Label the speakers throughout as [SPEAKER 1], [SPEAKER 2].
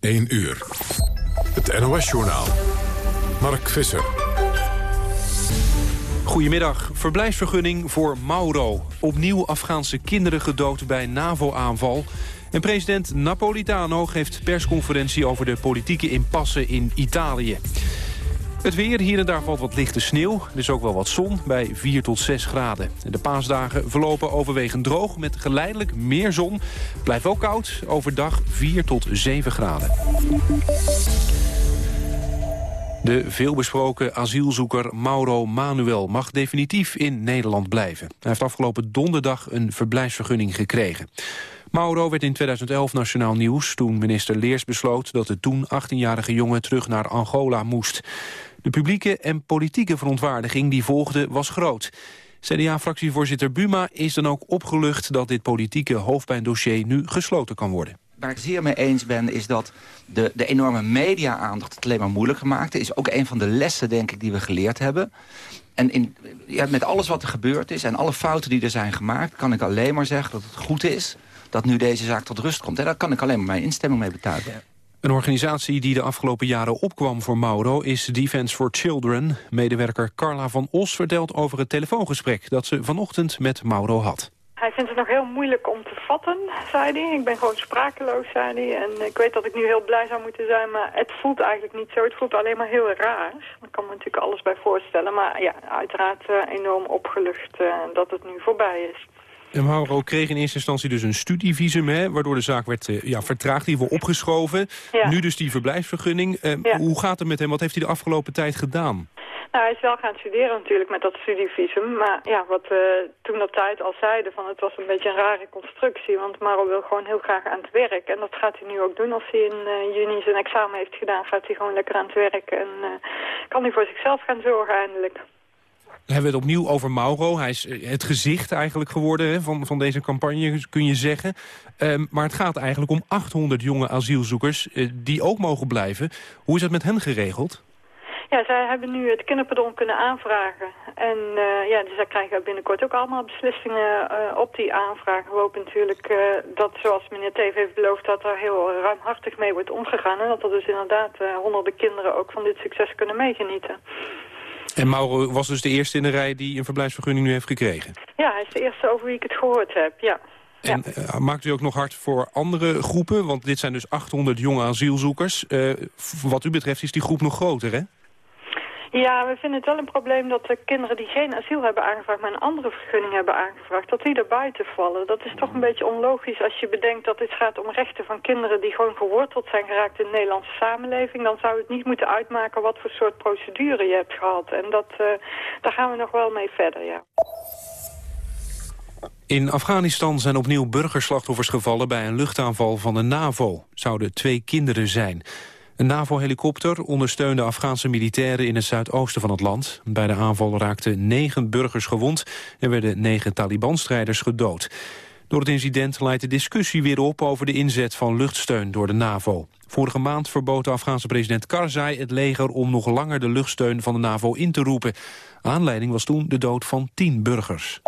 [SPEAKER 1] 1 uur. Het NOS-journaal. Mark Visser.
[SPEAKER 2] Goedemiddag. Verblijfsvergunning voor Mauro. Opnieuw Afghaanse kinderen gedood bij NAVO-aanval. En president Napolitano geeft persconferentie over de politieke impasse in Italië. Het weer, hier en daar valt wat lichte sneeuw. Er is ook wel wat zon bij 4 tot 6 graden. De paasdagen verlopen overwegend droog met geleidelijk meer zon. Blijft ook koud, overdag 4 tot 7 graden. De veelbesproken asielzoeker Mauro Manuel mag definitief in Nederland blijven. Hij heeft afgelopen donderdag een verblijfsvergunning gekregen. Mauro werd in 2011 nationaal nieuws toen minister Leers besloot dat de toen 18-jarige jongen terug naar Angola moest. De publieke en politieke verontwaardiging die volgde was groot. CDA-fractievoorzitter Buma is dan ook opgelucht dat dit politieke hoofdpijndossier nu gesloten kan worden.
[SPEAKER 3] Waar ik zeer mee eens ben is dat de, de enorme media-aandacht het alleen maar moeilijker maakte. Is ook een van de lessen, denk ik, die we geleerd hebben. En in, ja, met alles wat er gebeurd is en alle fouten die er zijn gemaakt... kan ik alleen maar zeggen dat het goed is dat nu deze zaak tot rust komt. En daar kan ik alleen maar mijn instemming mee betuigen.
[SPEAKER 2] Een organisatie die de afgelopen jaren opkwam voor Mauro is Defence for Children. Medewerker Carla van Os vertelt over het telefoongesprek dat ze vanochtend met Mauro had.
[SPEAKER 4] Hij vindt het nog heel moeilijk om te vatten, zei hij. Ik ben gewoon sprakeloos, zei hij. En ik weet dat ik nu heel blij zou moeten zijn, maar het voelt eigenlijk niet zo. Het voelt alleen maar heel raar. Daar kan me natuurlijk alles bij voorstellen. Maar ja, uiteraard uh, enorm opgelucht uh, dat het nu voorbij is.
[SPEAKER 2] En Mauro kreeg in eerste instantie dus een studievisum, hè, waardoor de zaak werd uh, ja, vertraagd, die wordt opgeschoven. Ja. Nu dus die verblijfsvergunning. Ja. Hoe gaat het met hem? Wat heeft hij de afgelopen tijd gedaan?
[SPEAKER 4] Nou, hij is wel gaan studeren natuurlijk met dat studievisum. Maar ja, wat we toen dat tijd al zeiden, van het was een beetje een rare constructie. Want Maro wil gewoon heel graag aan het werk. En dat gaat hij nu ook doen. Als hij in uh, juni zijn examen heeft gedaan, gaat hij gewoon lekker aan het werk. En uh, kan hij voor zichzelf gaan zorgen eindelijk.
[SPEAKER 2] We hebben het opnieuw over Mauro. Hij is het gezicht eigenlijk geworden hè, van, van deze campagne, kun je zeggen. Um, maar het gaat eigenlijk om 800 jonge asielzoekers uh, die ook mogen blijven. Hoe is dat met hen geregeld?
[SPEAKER 4] Ja, zij hebben nu het kinderpardon kunnen aanvragen. En uh, ja, dus daar krijgen we binnenkort ook allemaal beslissingen op die aanvragen. We hopen natuurlijk dat, zoals meneer Teven heeft beloofd, dat er heel ruimhartig mee wordt omgegaan. En dat er dus inderdaad honderden kinderen ook van dit succes kunnen meegenieten.
[SPEAKER 2] En Mauro was dus de eerste in de rij die een verblijfsvergunning nu heeft gekregen?
[SPEAKER 4] Ja, hij is de eerste over wie ik het gehoord heb, ja.
[SPEAKER 2] En ja. maakt u ook nog hard voor andere groepen? Want dit zijn dus 800 jonge asielzoekers. wat u betreft is die groep nog groter, hè?
[SPEAKER 4] Ja, we vinden het wel een probleem dat de kinderen die geen asiel hebben aangevraagd... maar een andere vergunning hebben aangevraagd, dat die er buiten vallen. Dat is toch een beetje onlogisch als je bedenkt dat dit gaat om rechten van kinderen... die gewoon geworteld zijn geraakt in de Nederlandse samenleving. Dan zou het niet moeten uitmaken wat voor soort procedure je hebt gehad. En dat, uh, daar gaan we nog wel mee verder, ja.
[SPEAKER 2] In Afghanistan zijn opnieuw burgerslachtoffers gevallen bij een luchtaanval van de NAVO. Zouden twee kinderen zijn. Een NAVO-helikopter ondersteunde Afghaanse militairen in het zuidoosten van het land. Bij de aanval raakten negen burgers gewond en werden negen Taliban-strijders gedood. Door het incident leidt de discussie weer op over de inzet van luchtsteun door de NAVO. Vorige maand verbood de Afghaanse president Karzai het leger om nog langer de luchtsteun van de NAVO in te roepen. Aanleiding was toen de dood van tien burgers.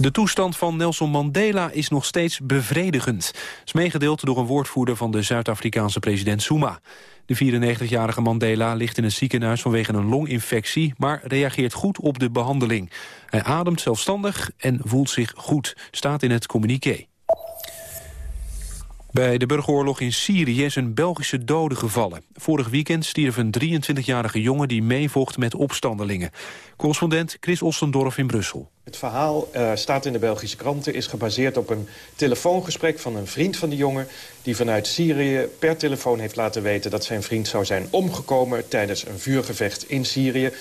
[SPEAKER 2] De toestand van Nelson Mandela is nog steeds bevredigend. is meegedeeld door een woordvoerder van de Zuid-Afrikaanse president Zuma. De 94-jarige Mandela ligt in een ziekenhuis vanwege een longinfectie... maar reageert goed op de behandeling. Hij ademt zelfstandig en voelt zich goed, staat in het communiqué. Bij de burgeroorlog in Syrië is een Belgische dode gevallen. Vorig weekend stierf een 23-jarige jongen die meevocht met opstandelingen. Correspondent Chris Ossendorf in Brussel.
[SPEAKER 5] Het verhaal uh, staat in de Belgische kranten, is gebaseerd op een telefoongesprek van een vriend van de jongen... die vanuit Syrië per telefoon heeft laten weten dat zijn vriend zou zijn omgekomen... tijdens een vuurgevecht in Syrië.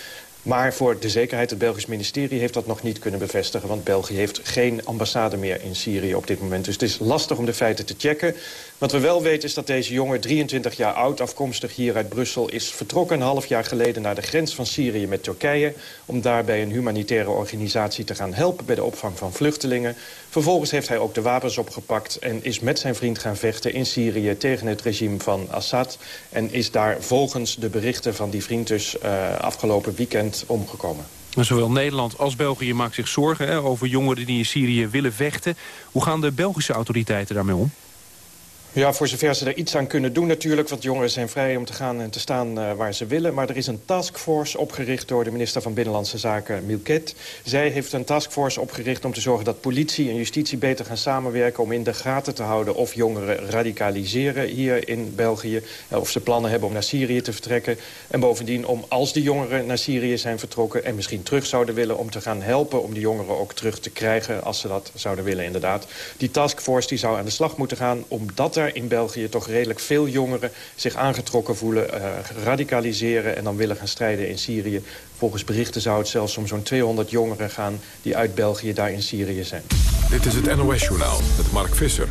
[SPEAKER 5] Maar voor de zekerheid, het Belgisch ministerie heeft dat nog niet kunnen bevestigen... want België heeft geen ambassade meer in Syrië op dit moment. Dus het is lastig om de feiten te checken. Wat we wel weten is dat deze jongen, 23 jaar oud, afkomstig hier uit Brussel... is vertrokken een half jaar geleden naar de grens van Syrië met Turkije... om daarbij een humanitaire organisatie te gaan helpen bij de opvang van vluchtelingen. Vervolgens heeft hij ook de wapens opgepakt en is met zijn vriend gaan vechten in Syrië... tegen het regime van Assad en is daar volgens de berichten van die vriend dus uh, afgelopen weekend omgekomen.
[SPEAKER 2] Zowel Nederland als België maakt zich zorgen hè, over jongeren die in Syrië willen vechten. Hoe gaan de Belgische autoriteiten daarmee om?
[SPEAKER 5] Ja, voor zover ze er iets aan kunnen doen natuurlijk. Want jongeren zijn vrij om te gaan en te staan uh, waar ze willen. Maar er is een taskforce opgericht door de minister van Binnenlandse Zaken, Milket. Zij heeft een taskforce opgericht om te zorgen dat politie en justitie beter gaan samenwerken... om in de gaten te houden of jongeren radicaliseren hier in België. Uh, of ze plannen hebben om naar Syrië te vertrekken. En bovendien om als die jongeren naar Syrië zijn vertrokken... en misschien terug zouden willen om te gaan helpen om die jongeren ook terug te krijgen... als ze dat zouden willen inderdaad. Die taskforce die zou aan de slag moeten gaan omdat in België toch redelijk veel jongeren zich aangetrokken voelen, uh, radicaliseren en dan willen gaan strijden in Syrië. Volgens berichten zou het zelfs om zo'n 200 jongeren gaan die uit België daar in Syrië zijn.
[SPEAKER 1] Dit is het NOS-journaal met Mark Visser.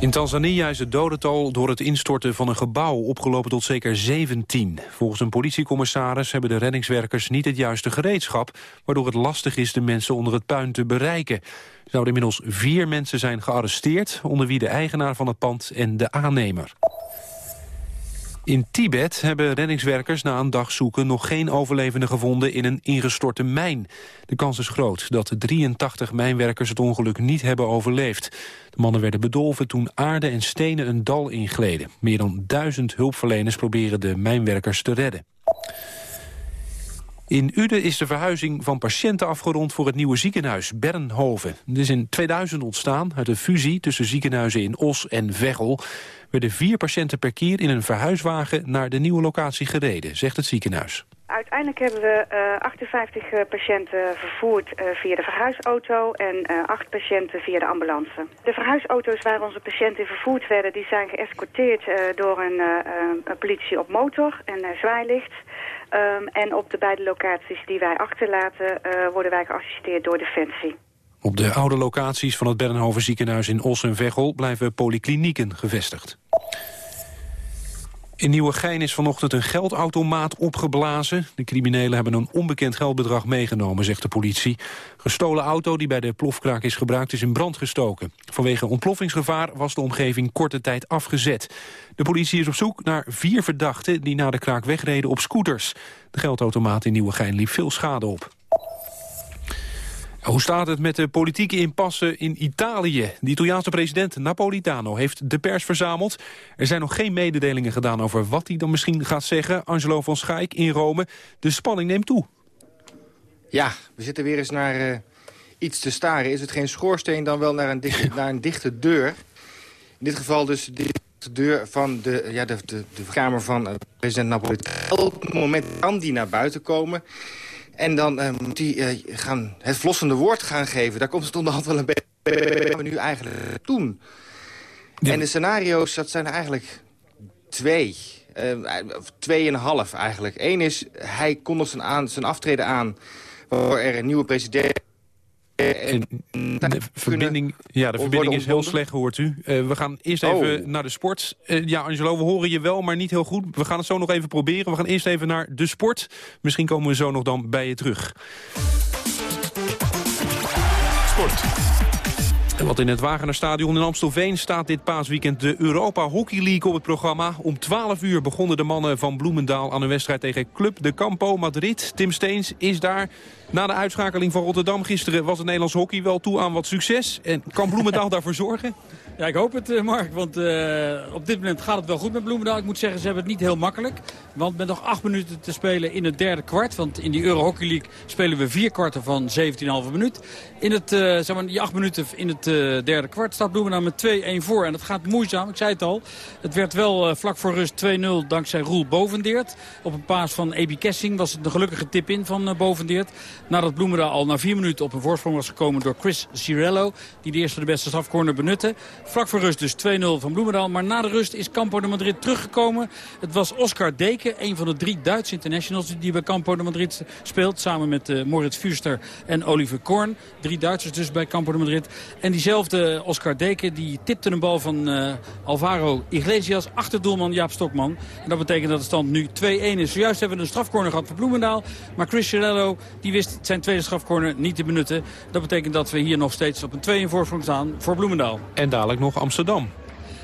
[SPEAKER 2] In Tanzania is het dodental door het instorten van een gebouw opgelopen tot zeker 17. Volgens een politiecommissaris hebben de reddingswerkers niet het juiste gereedschap... waardoor het lastig is de mensen onder het puin te bereiken. Er zouden inmiddels vier mensen zijn gearresteerd... onder wie de eigenaar van het pand en de aannemer. In Tibet hebben reddingswerkers na een dag zoeken nog geen overlevenden gevonden in een ingestorte mijn. De kans is groot dat de 83 mijnwerkers het ongeluk niet hebben overleefd. De mannen werden bedolven toen aarde en stenen een dal ingleden. Meer dan duizend hulpverleners proberen de mijnwerkers te redden. In Uden is de verhuizing van patiënten afgerond voor het nieuwe ziekenhuis Bernhoven. Het is in 2000 ontstaan uit een fusie tussen ziekenhuizen in Os en Veghel werden vier patiënten per keer in een verhuiswagen naar de nieuwe locatie gereden, zegt het ziekenhuis.
[SPEAKER 6] Uiteindelijk hebben we uh, 58 uh, patiënten vervoerd uh, via de verhuisauto en uh, 8 patiënten via de ambulance. De verhuisauto's waar onze patiënten vervoerd werden, die zijn geëscorteerd door een politie op motor en zwaailicht. Um, en op de beide locaties die wij achterlaten worden wij geassisteerd door Defensie.
[SPEAKER 2] Op de oude locaties van het Bernhoven ziekenhuis in Os en Veghel blijven polyklinieken gevestigd. In Nieuwegein is vanochtend een geldautomaat opgeblazen. De criminelen hebben een onbekend geldbedrag meegenomen, zegt de politie. Gestolen auto die bij de plofkraak is gebruikt is in brand gestoken. Vanwege ontploffingsgevaar was de omgeving korte tijd afgezet. De politie is op zoek naar vier verdachten die na de kraak wegreden op scooters. De geldautomaat in Nieuwegein liep veel schade op. Hoe staat het met de politieke impasse in Italië? De Italiaanse president Napolitano heeft de pers verzameld. Er zijn nog geen mededelingen gedaan over wat hij dan misschien gaat zeggen. Angelo van Schaik in Rome. De spanning neemt toe.
[SPEAKER 7] Ja, we zitten weer eens naar uh, iets te staren. Is het geen schoorsteen dan wel naar een, dichte, naar een dichte deur? In dit geval dus de deur van de, ja, de, de, de kamer van uh, president Napolitano. Op het moment kan die naar buiten komen... En dan uh, moet hij uh, gaan het vlossende woord gaan geven. Daar komt het onderhand wel een beetje wat we nu eigenlijk doen. Ja. En de scenario's, dat zijn eigenlijk twee. Uh, tweeënhalf eigenlijk. Eén is, hij kondigt zijn, aan, zijn aftreden aan... waardoor er een nieuwe president
[SPEAKER 2] en de verbinding, ja, de verbinding is heel slecht, hoort u. Uh, we gaan eerst even oh. naar de sport. Uh, ja, Angelo, we horen je wel, maar niet heel goed. We gaan het zo nog even proberen. We gaan eerst even naar de sport. Misschien komen we zo nog dan bij je terug. Sport. Want in het Wagenerstadion in Amstelveen staat dit paasweekend de Europa Hockey League op het programma. Om 12 uur begonnen de mannen van Bloemendaal aan een wedstrijd tegen Club de Campo Madrid. Tim Steens is daar. Na de uitschakeling van Rotterdam gisteren was het Nederlands hockey wel toe aan wat succes. En kan Bloemendaal daarvoor zorgen?
[SPEAKER 8] Ja, ik hoop het, eh, Mark. Want uh, op dit moment gaat het wel goed met Bloemendaal. Ik moet zeggen, ze hebben het niet heel makkelijk. Want met nog acht minuten te spelen in het derde kwart. Want in die Euro Hockey League spelen we vier kwarten van 17,5 minuut. In het, uh, zeg maar, die acht minuten in het uh, derde kwart staat Bloemendaal met 2-1 voor. En dat gaat moeizaam, ik zei het al. Het werd wel vlak voor rust 2-0 dankzij Roel Bovendeert. Op een paas van Ebi Kessing was het een gelukkige tip in van Bovendeert. Nadat Bloemendaal al na vier minuten op een voorsprong was gekomen door Chris Cirello. Die de eerste de beste strafcorner benutte. Vlak voor rust dus 2-0 van Bloemendaal. Maar na de rust is Campo de Madrid teruggekomen. Het was Oscar Deken, een van de drie Duitse internationals... die bij Campo de Madrid speelt. Samen met uh, Moritz Fuster en Oliver Korn. Drie Duitsers dus bij Campo de Madrid. En diezelfde Oscar Deken die tipte een bal van uh, Alvaro Iglesias... achter doelman Jaap Stokman. En dat betekent dat de stand nu 2-1 is. Zojuist hebben we een strafcorner gehad voor Bloemendaal. Maar Chris Cirello die wist zijn tweede strafcorner niet te benutten. Dat betekent dat we hier nog steeds op een 2 in voorsprong staan voor Bloemendaal.
[SPEAKER 2] En dadelijk nog Amsterdam.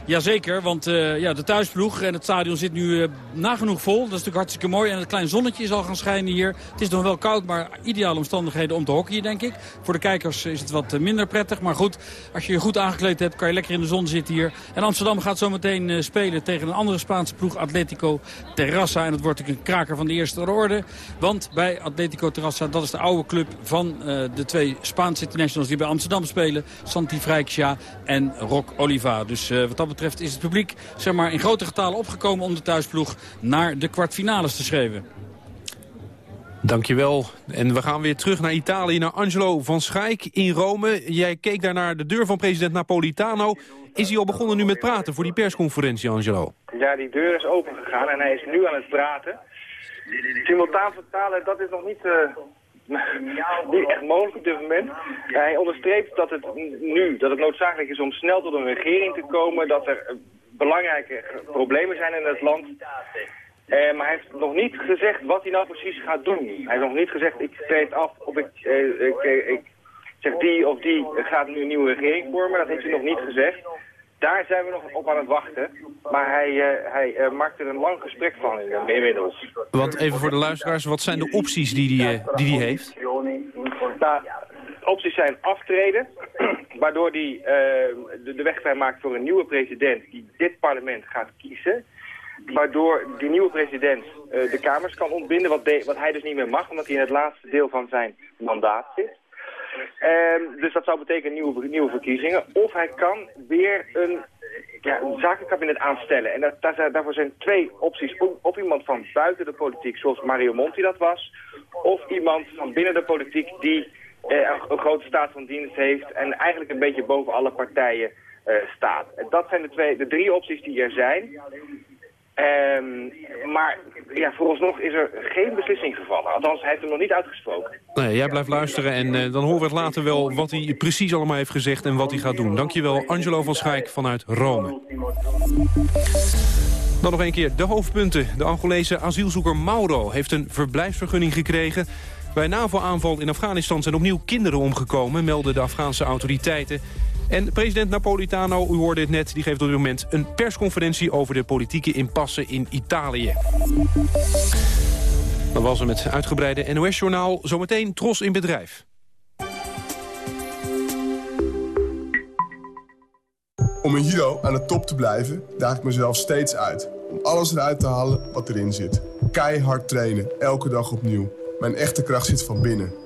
[SPEAKER 8] Jazeker, want uh, ja, de thuisploeg en het stadion zit nu uh, nagenoeg vol. Dat is natuurlijk hartstikke mooi. En het klein zonnetje is al gaan schijnen hier. Het is nog wel koud, maar ideale omstandigheden om te hockeyen, denk ik. Voor de kijkers is het wat minder prettig. Maar goed, als je je goed aangekleed hebt, kan je lekker in de zon zitten hier. En Amsterdam gaat zometeen spelen tegen een andere Spaanse ploeg, Atletico Terrassa. En het wordt een kraker van de eerste orde. Want bij Atletico Terrassa, dat is de oude club van de twee Spaanse internationals die bij Amsterdam spelen. Santi Vrijksja en Rock Oliva. Dus wat dat betreft is het publiek zeg maar, in grote getalen opgekomen om de thuisploeg naar de kwartfinales te schreven.
[SPEAKER 2] Dankjewel. En we gaan weer terug naar Italië, naar Angelo van Schaik in Rome. Jij keek daar naar de deur van president Napolitano. Is hij al begonnen nu met praten voor die persconferentie, Angelo?
[SPEAKER 9] Ja, die deur is open gegaan en hij is nu aan het praten. Simultaan vertalen, dat is nog niet, uh, niet echt mogelijk op dit moment. Hij onderstreept dat het nu dat het noodzakelijk is om snel tot een regering te komen. Dat er belangrijke problemen zijn in het land. Uh, maar hij heeft nog niet gezegd wat hij nou precies gaat doen. Hij heeft nog niet gezegd, ik treed af of ik, uh, ik, ik, zeg die of die gaat nu een nieuwe regering vormen. Dat heeft hij nog niet gezegd. Daar zijn we nog op aan het wachten. Maar hij, uh, hij uh, maakt er een lang gesprek van in, inmiddels.
[SPEAKER 2] Want even voor de luisteraars, wat zijn de opties die hij die, die, die heeft?
[SPEAKER 9] Nou, opties zijn aftreden, waardoor hij uh, de, de weg vrij maakt voor een nieuwe president die dit parlement gaat kiezen. Waardoor die nieuwe president de Kamers kan ontbinden, wat, de, wat hij dus niet meer mag, omdat hij in het laatste deel van zijn mandaat zit. Uh, dus dat zou betekenen nieuwe, nieuwe verkiezingen. Of hij kan weer een, ja, een zakenkabinet aanstellen. En dat, daar, daarvoor zijn twee opties. Of iemand van buiten de politiek, zoals Mario Monti dat was. Of iemand van binnen de politiek die uh, een grote staat van dienst heeft en eigenlijk een beetje boven alle partijen uh, staat. En dat zijn de, twee, de drie opties die er zijn. Um, maar ja, vooralsnog is er geen beslissing gevallen. Althans, hij heeft hem nog niet uitgesproken.
[SPEAKER 2] Nee, jij blijft luisteren en uh, dan horen we het later wel wat hij precies allemaal heeft gezegd en wat hij gaat doen. Dankjewel, Angelo van Schaik vanuit Rome. Dan nog een keer de hoofdpunten. De Angolese asielzoeker Mauro heeft een verblijfsvergunning gekregen. Bij NAVO-aanval in Afghanistan zijn opnieuw kinderen omgekomen, melden de Afghaanse autoriteiten. En president Napolitano, u hoorde het net, die geeft op dit moment een persconferentie over de politieke impasse in Italië. Dat was hem met uitgebreide NOS-journaal. Zometeen Tros in bedrijf.
[SPEAKER 10] Om een Hero aan de top te blijven, daag ik mezelf steeds uit. Om alles eruit te halen wat erin zit. Keihard trainen, elke dag opnieuw. Mijn echte kracht zit van binnen.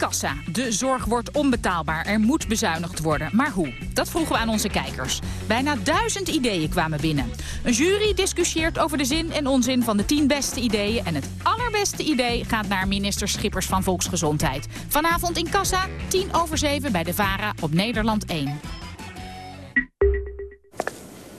[SPEAKER 11] Kassa. De zorg wordt onbetaalbaar. Er moet bezuinigd worden. Maar hoe? Dat vroegen we aan onze kijkers. Bijna duizend ideeën kwamen binnen. Een jury discussieert over de zin en onzin van de tien beste ideeën. En het allerbeste idee gaat naar minister Schippers van Volksgezondheid. Vanavond in kassa, tien over zeven bij de VARA op Nederland 1.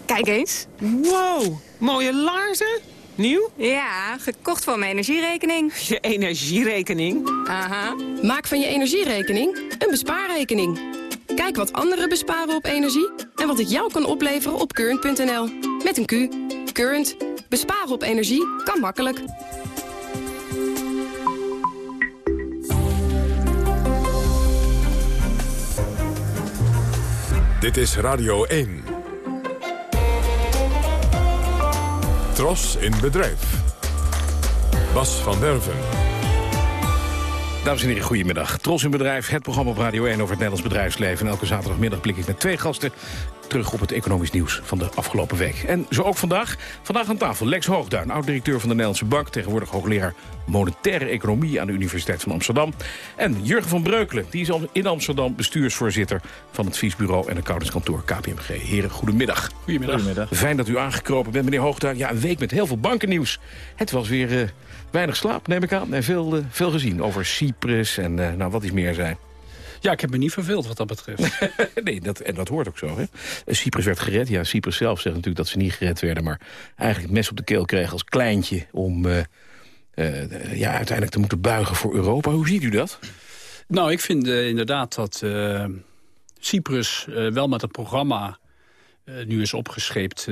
[SPEAKER 12] Kijk eens. Wow, mooie laarzen. Nieuw?
[SPEAKER 13] Ja, gekocht van mijn energierekening.
[SPEAKER 12] Je energierekening?
[SPEAKER 13] Aha. Maak van je energierekening een bespaarrekening. Kijk wat anderen besparen op energie en wat het jou kan opleveren op current.nl. Met een Q. Current. Besparen op energie kan makkelijk.
[SPEAKER 1] Dit is Radio 1. Tros in bedrijf. Bas van Werven.
[SPEAKER 14] Dames en heren, goedemiddag. Tros in Bedrijf, het programma op Radio 1 over het Nederlands bedrijfsleven. En elke zaterdagmiddag blik ik met twee gasten terug op het economisch nieuws van de afgelopen week. En zo ook vandaag. Vandaag aan tafel Lex Hoogduin, oud-directeur van de Nederlandse Bank... tegenwoordig hoogleraar monetaire economie aan de Universiteit van Amsterdam. En Jurgen van Breukelen, die is in Amsterdam bestuursvoorzitter... van het viesbureau en accountantskantoor KPMG. Heren, goedemiddag.
[SPEAKER 15] Goedemiddag. goedemiddag.
[SPEAKER 14] Fijn dat u aangekropen bent, meneer Hoogduin. Ja, een week met heel veel bankennieuws. Het was weer uh, weinig slaap, neem ik aan. En veel, uh, veel gezien over Cyprus en uh, nou, wat is meer zijn.
[SPEAKER 15] Ja, ik heb me niet verveeld wat dat betreft.
[SPEAKER 14] nee, dat, en dat hoort ook zo. Hè? Cyprus werd gered. Ja, Cyprus zelf zegt natuurlijk dat ze niet gered werden... maar eigenlijk het mes op de keel kregen als kleintje... om uh, uh, ja, uiteindelijk te moeten buigen voor Europa. Hoe ziet u dat?
[SPEAKER 15] Nou, ik vind uh, inderdaad dat Cyprus wel met het programma... nu is opgescheept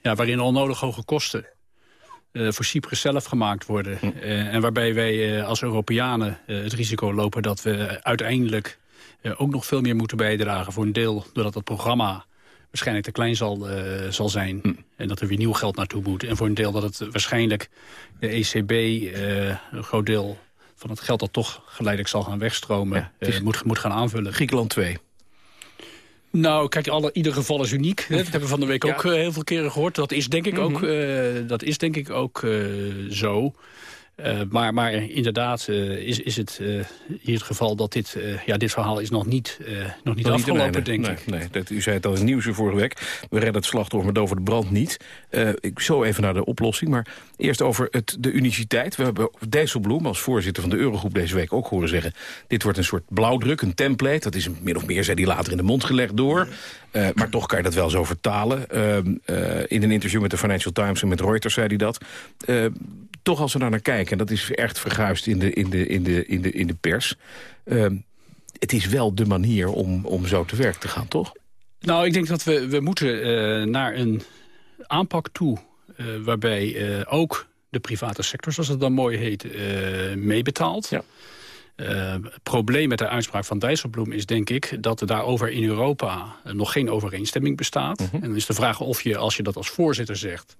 [SPEAKER 15] ja, waarin onnodig hoge kosten voor Cyprus zelf gemaakt worden. Hm. Uh, en waarbij wij uh, als Europeanen het risico lopen dat we uiteindelijk ook nog veel meer moeten bijdragen. Voor een deel doordat het programma waarschijnlijk te klein zal, zal zijn. Hm. En dat er weer nieuw geld naartoe moet. En voor een deel dat het waarschijnlijk de ECB een groot deel van het geld dat toch geleidelijk zal gaan wegstromen... Ja, moet, moet gaan aanvullen.
[SPEAKER 14] Griekenland 2.
[SPEAKER 15] Nou, kijk, alle, ieder geval is uniek. Hè? Dat hebben we van de week ook uh, heel veel keren gehoord. Dat is denk ik ook, uh, dat is denk ik ook uh, zo. Uh, maar, maar inderdaad uh, is, is het uh, hier het geval dat dit, ja, dit verhaal is nog niet, nog niet nog afgelopen, niet denk
[SPEAKER 14] nee,
[SPEAKER 15] ik.
[SPEAKER 14] Nee, dat, u zei het al in nieuws vorige week. We redden het slachtoffer met over de brand niet. ik zo even naar de oplossing, maar eerst over het, de uniciteit. We hebben Dijsselbloem als voorzitter van de Eurogroep deze week ook horen zeggen... dit wordt een soort blauwdruk, een template. Dat is min of meer, zei hij later, in de mond gelegd door. maar toch kan je dat wel zo vertalen. Ehm, in een interview met de Financial Times en met Reuters zei hij dat toch als we daar naar kijken... en dat is echt verguisd in de, in de, in de, in de, in de pers... Uh, het is wel de manier om, om zo te werk te gaan, toch?
[SPEAKER 15] Nou, ik denk dat we, we moeten uh, naar een aanpak toe... Uh, waarbij uh, ook de private sector, zoals het dan mooi heet, meebetaalt. Ja. het probleem met de uitspraak van Dijsselbloem is denk ik... dat er daarover in Europa nog geen overeenstemming bestaat. -huh. En dan is de vraag of je, als je dat als voorzitter zegt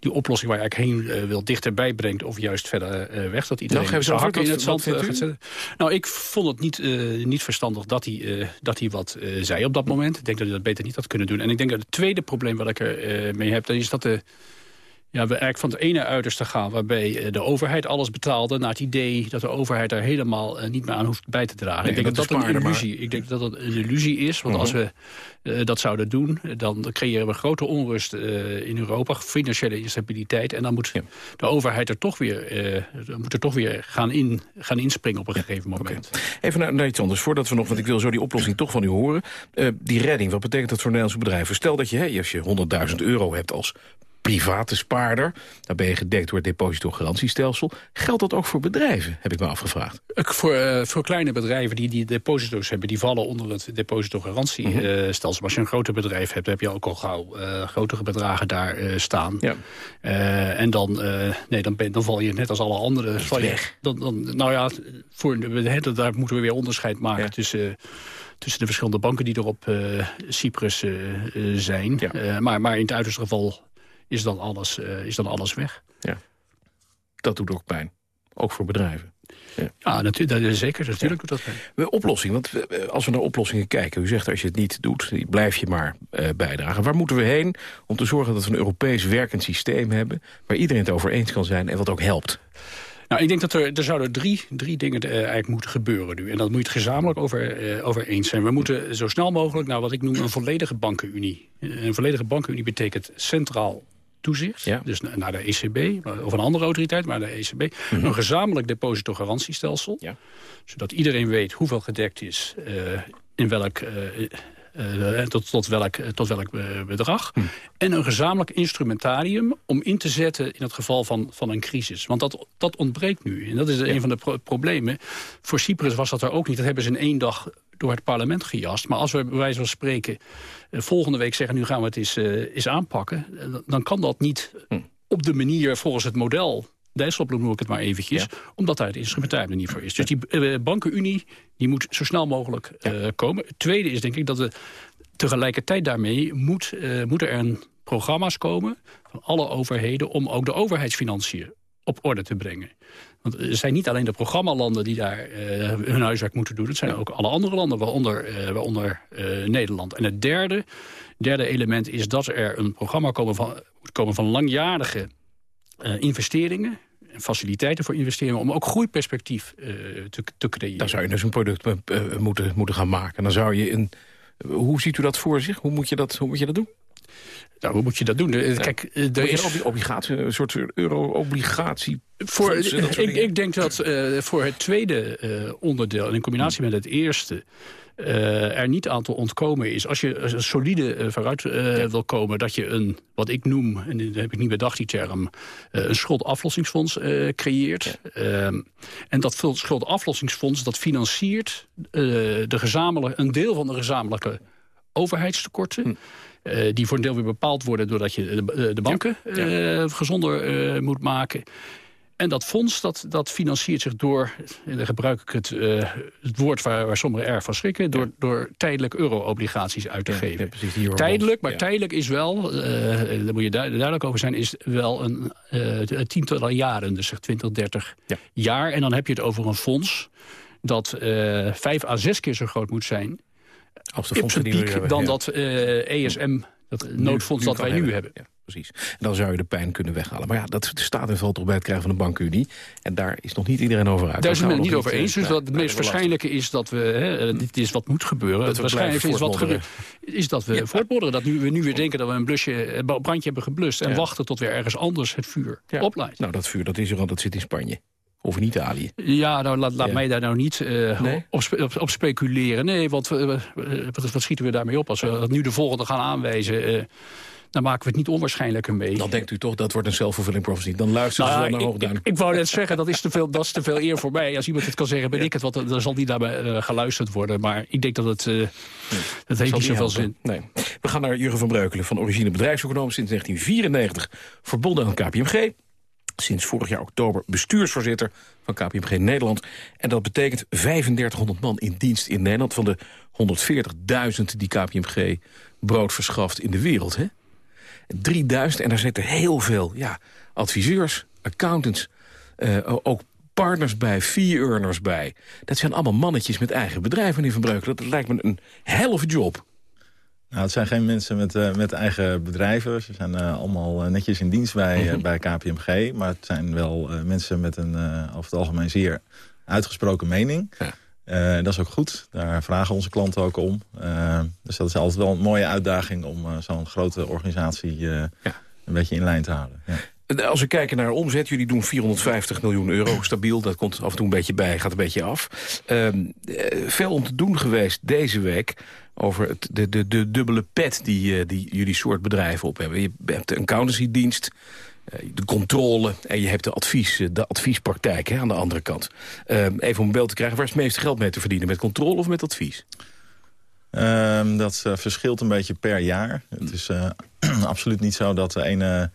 [SPEAKER 15] die oplossing waar je eigenlijk heen uh, wil dichterbij brengt... of juist verder uh, weg, dat iedereen
[SPEAKER 14] nou,
[SPEAKER 15] zijn
[SPEAKER 14] hakken
[SPEAKER 15] in het zand
[SPEAKER 14] gaat
[SPEAKER 15] zetten. Nou, ik vond het niet, niet verstandig dat hij, dat hij wat zei op dat moment. Ik denk dat hij dat beter niet had kunnen doen. En ik denk dat het tweede probleem wat ik er mee heb... dat is dat de ja, we eigenlijk van het ene uiterste gaan... waarbij de overheid alles betaalde... naar het idee dat de overheid daar helemaal uh, niet meer aan hoeft bij te dragen.
[SPEAKER 14] Nee,
[SPEAKER 15] ik denk dat dat, een illusie,
[SPEAKER 14] maar...
[SPEAKER 15] ik denk dat dat een illusie is. Want uh -huh. als we uh, dat zouden doen... dan creëren we grote onrust in Europa. Financiële instabiliteit. En dan moet ja. de overheid er toch weer, moet er toch weer gaan, in, gaan inspringen op een gegeven moment.
[SPEAKER 14] Okay. Even naar, naar, iets anders. Voordat we nog, want ik wil zo die oplossing toch van u horen. die redding, wat betekent dat voor Nederlandse bedrijven? Stel dat je, hey, als je 100.000 euro hebt als private spaarder. Daar ben je gedekt door het depositogarantiestelsel. Geldt dat ook voor bedrijven, heb ik me afgevraagd?
[SPEAKER 15] Voor, uh, voor kleine bedrijven die die deposito's hebben... die vallen onder het depositogarantiestelsel. Mm -hmm. uh, als je een groter bedrijf hebt, heb je ook al gauw uh, grotere bedragen daar staan. Ja. en dan, nee, dan, ben, dan val je net als alle andere... Val je, dan, dan, nou ja, voor, daar moeten we weer onderscheid maken ja. tussen tussen de verschillende banken die er op uh, Cyprus uh, zijn. Ja. Uh, maar, maar in het uiterste geval is dan alles, uh, is dan alles weg.
[SPEAKER 14] Ja. Dat doet ook pijn. Ook voor bedrijven.
[SPEAKER 15] Ja, ja natuurlijk, dat, zeker. Natuurlijk ja. doet dat pijn.
[SPEAKER 14] Oplossing, want als we naar oplossingen kijken... u zegt als je het niet doet, blijf je maar uh, bijdragen. Waar moeten we heen om te zorgen dat we een Europees werkend systeem hebben... waar iedereen het over eens kan zijn en wat ook helpt?
[SPEAKER 15] Nou, ik denk dat er, er zouden drie, drie dingen uh, eigenlijk moeten gebeuren nu. En dat moet je het gezamenlijk over, uh, over eens zijn. We moeten zo snel mogelijk naar wat ik noem een volledige bankenunie. Een volledige bankenunie betekent centraal toezicht. Ja. Dus naar de ECB, of een andere autoriteit, maar de ECB. Mm -hmm. Een gezamenlijk depositogarantiestelsel. Ja. Zodat iedereen weet hoeveel gedekt is, uh, in welk... Uh, tot, tot, welk, tot welk bedrag. Hm. En een gezamenlijk instrumentarium om in te zetten in het geval van, van een crisis. Want dat, dat ontbreekt nu. En dat is ja. een van de pro problemen. Voor Cyprus was dat er ook niet. Dat hebben ze in één dag door het parlement gejast. Maar als we bij wijze van spreken uh, volgende week zeggen... nu gaan we het eens, uh, eens aanpakken... dan kan dat niet hm. op de manier volgens het model Dijsselbloem noem ik het maar eventjes, ja. omdat daar het instrumentarium er niet voor is. Dus die uh, bankenunie die moet zo snel mogelijk uh, ja. komen. Het tweede is denk ik dat we tegelijkertijd daarmee moet, uh, moeten er een programma's komen van alle overheden om ook de overheidsfinanciën op orde te brengen. Want er zijn niet alleen de programmalanden die daar hun huiswerk moeten doen. Het zijn ook alle andere landen, waaronder, waaronder Nederland. En het derde, derde element is dat er een programma komen van, moet komen van langjarige investeringen en faciliteiten voor investeringen... om ook groeiperspectief te, te creëren.
[SPEAKER 14] Dan zou je dus een product moeten, moeten gaan maken. Dan zou je een, hoe ziet u dat voor zich? Hoe moet je dat, hoe moet je dat doen?
[SPEAKER 15] Nou, hoe moet je dat doen? Eh, Kijk, eh, er
[SPEAKER 14] is een obligatie, een soort euro-obligatie.
[SPEAKER 15] Voor, ik, ik denk dat eh, voor het tweede onderdeel, en in combinatie met het eerste... er niet aan te ontkomen is. Als je een solide vooruit wil komen... dat je een, wat ik noem, en dat heb ik niet bedacht die term... een schuldaflossingsfonds creëert. Ehm, en dat schuldaflossingsfonds dat financiert de gezamenlijke, een deel van de gezamenlijke overheidstekorten... eh, die voor een deel weer bepaald worden doordat je de, de banken eh, gezonder eh, moet maken. En dat fonds dat, dat financiert zich door, en dan gebruik ik het, eh, het woord waar, waar sommigen erg van schrikken, door, door tijdelijk euro-obligaties uit te geven.
[SPEAKER 14] precies, eurobonds.
[SPEAKER 15] tijdelijk, maar
[SPEAKER 14] Ja.
[SPEAKER 15] tijdelijk is wel, eh, daar moet je du- duidelijk over zijn, is wel een eh tientallen jaren, dus zeg 20, 30 jaar. En dan heb je het over een fonds dat eh, vijf à zes keer zo groot moet zijn
[SPEAKER 14] Als de fondsen
[SPEAKER 15] zijn
[SPEAKER 14] we hebben,
[SPEAKER 15] dan
[SPEAKER 14] ja.
[SPEAKER 15] dat eh, ESM, dat noodfonds dat wij nu hebben.
[SPEAKER 14] Ja, precies. En dan zou je de pijn kunnen weghalen. Maar ja, dat staat en valt toch bij het krijgen van de bankunie. En daar is nog niet iedereen over uit.
[SPEAKER 15] Daar is
[SPEAKER 14] gaan
[SPEAKER 15] men
[SPEAKER 14] we
[SPEAKER 15] het niet over eens. Dus
[SPEAKER 14] eh,
[SPEAKER 15] het meest waarschijnlijke is dat we... Hè, eh, dit is wat moet gebeuren.
[SPEAKER 14] Dat
[SPEAKER 15] het
[SPEAKER 14] we
[SPEAKER 15] waarschijnlijke is wat gebeurt. Is dat we voortborrelen. Dat nu, we nu weer denken dat we een blusje, een brandje hebben geblust. En
[SPEAKER 14] Ja.
[SPEAKER 15] wachten tot weer ergens anders het vuur
[SPEAKER 14] Ja.
[SPEAKER 15] opleidt.
[SPEAKER 14] Nou, dat vuur dat is er al, dat zit in Spanje. Of in Italië.
[SPEAKER 15] Ja, nou, laat, laat
[SPEAKER 14] Ja.
[SPEAKER 15] mij daar nou niet eh,
[SPEAKER 14] Nee?
[SPEAKER 15] op, op, op speculeren. Nee, want wat, wat schieten we daarmee op? Als we dat nu de volgende gaan aanwijzen... eh, dan maken we het niet onwaarschijnlijker mee.
[SPEAKER 14] Dan denkt u toch, dat wordt een self-fulfilling prophecy. Dan luisteren
[SPEAKER 15] Nou
[SPEAKER 14] ze wel naar Hoogduin.
[SPEAKER 15] ik, ik wou net zeggen, dat is, te veel, dat is te veel eer voor mij. Als iemand het kan zeggen, ben ik het. Want dan zal die daarbij eh, geluisterd worden. Maar ik denk dat het, eh, dat heeft niet
[SPEAKER 14] niet
[SPEAKER 15] zoveel zin.
[SPEAKER 14] Nee. We gaan naar Jurgen van Breukelen van origine bedrijfseconoom sinds 1994. Verbonden aan KPMG. Sinds vorig jaar oktober bestuursvoorzitter van KPMG Nederland. En dat betekent 3500 man in dienst in Nederland... van de 140.000 die KPMG brood verschaft in de wereld. Hè? 3000, en daar zitten heel veel ja, adviseurs, accountants... eh, ook partners bij, fee-earners bij. Dat zijn allemaal mannetjes met eigen bedrijven, meneer Van. Dat lijkt me een helft job.
[SPEAKER 16] Nou, het zijn geen mensen met, eh, met eigen bedrijven. Ze zijn eh, allemaal eh, netjes in dienst bij,
[SPEAKER 14] Mhm.
[SPEAKER 16] bij KPMG. Maar het zijn wel mensen met een over het algemeen zeer uitgesproken mening. Eh, dat is ook goed. Daar vragen onze klanten ook om. Dus dat is altijd wel een mooie uitdaging om zo'n grote organisatie een beetje in lijn te houden. Ja.
[SPEAKER 14] Als we kijken naar omzet, jullie doen 450 miljoen euro stabiel. Dat komt af en toe een beetje bij, gaat een beetje af. Ehm, eh, veel om te doen geweest deze week over het, de, de, de dubbele pet die, eh, die jullie soort bedrijven op hebben. Je hebt de accountancy-dienst, eh, de controle en je hebt de, advies, de adviespraktijk hè, aan de andere kant. Ehm, even om een beeld te krijgen, waar is het meeste geld mee te verdienen? Met controle of met advies?
[SPEAKER 16] Ehm, dat verschilt een beetje per jaar. Het is absoluut niet zo dat de ene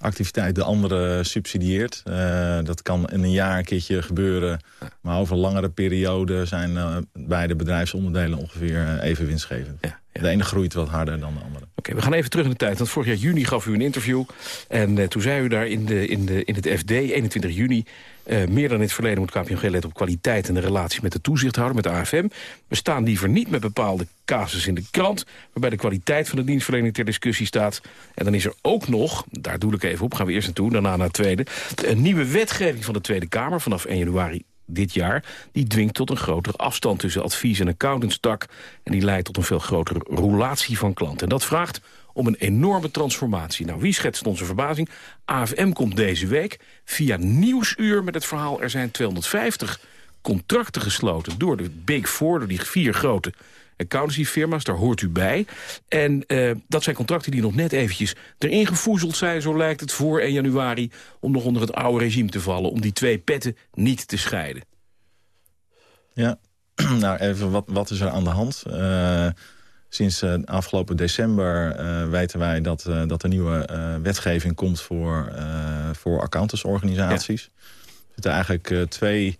[SPEAKER 16] activiteit de andere subsidieert. Eh, dat kan in een jaar een keertje gebeuren. Maar over een langere periode zijn eh, beide bedrijfsonderdelen ongeveer eh, even winstgevend. De ene groeit wat harder dan de andere.
[SPEAKER 14] Oké, we gaan even terug in de tijd. Want vorig jaar juni gaf u een interview. En toen zei u daar in, de, in, de, in het FD, 21 juni... eh, meer dan in het verleden moet KPMG letten op kwaliteit... en de relatie met de toezichthouder, met de AFM. We staan liever niet met bepaalde casus in de krant... waarbij de kwaliteit van de dienstverlening ter discussie staat. En dan is er ook nog, daar doe ik even op, gaan we eerst naartoe... daarna naar tweede, een nieuwe wetgeving van de Tweede Kamer... vanaf 1 januari dit jaar, die dwingt tot een grotere afstand tussen advies- en accountantstak. En die leidt tot een veel grotere roulatie van klanten. En dat vraagt om een enorme transformatie. Nou, wie schetst onze verbazing? AFM komt deze week via Nieuwsuur met het verhaal... er zijn 250 contracten gesloten door de Big Four... door die vier grote accountancyfirma's, daar hoort u bij. En eh, dat zijn contracten die nog net eventjes erin gevoezeld zijn... zo lijkt het, voor 1 januari... om nog onder het oude regime te vallen... om die twee petten niet te scheiden.
[SPEAKER 16] Ja, nou even wat, wat is er aan de hand? Eh, sinds eh, afgelopen december eh, weten wij dat, eh, dat er nieuwe wetgeving komt voor, voor accountantsorganisaties. Er zitten eigenlijk twee,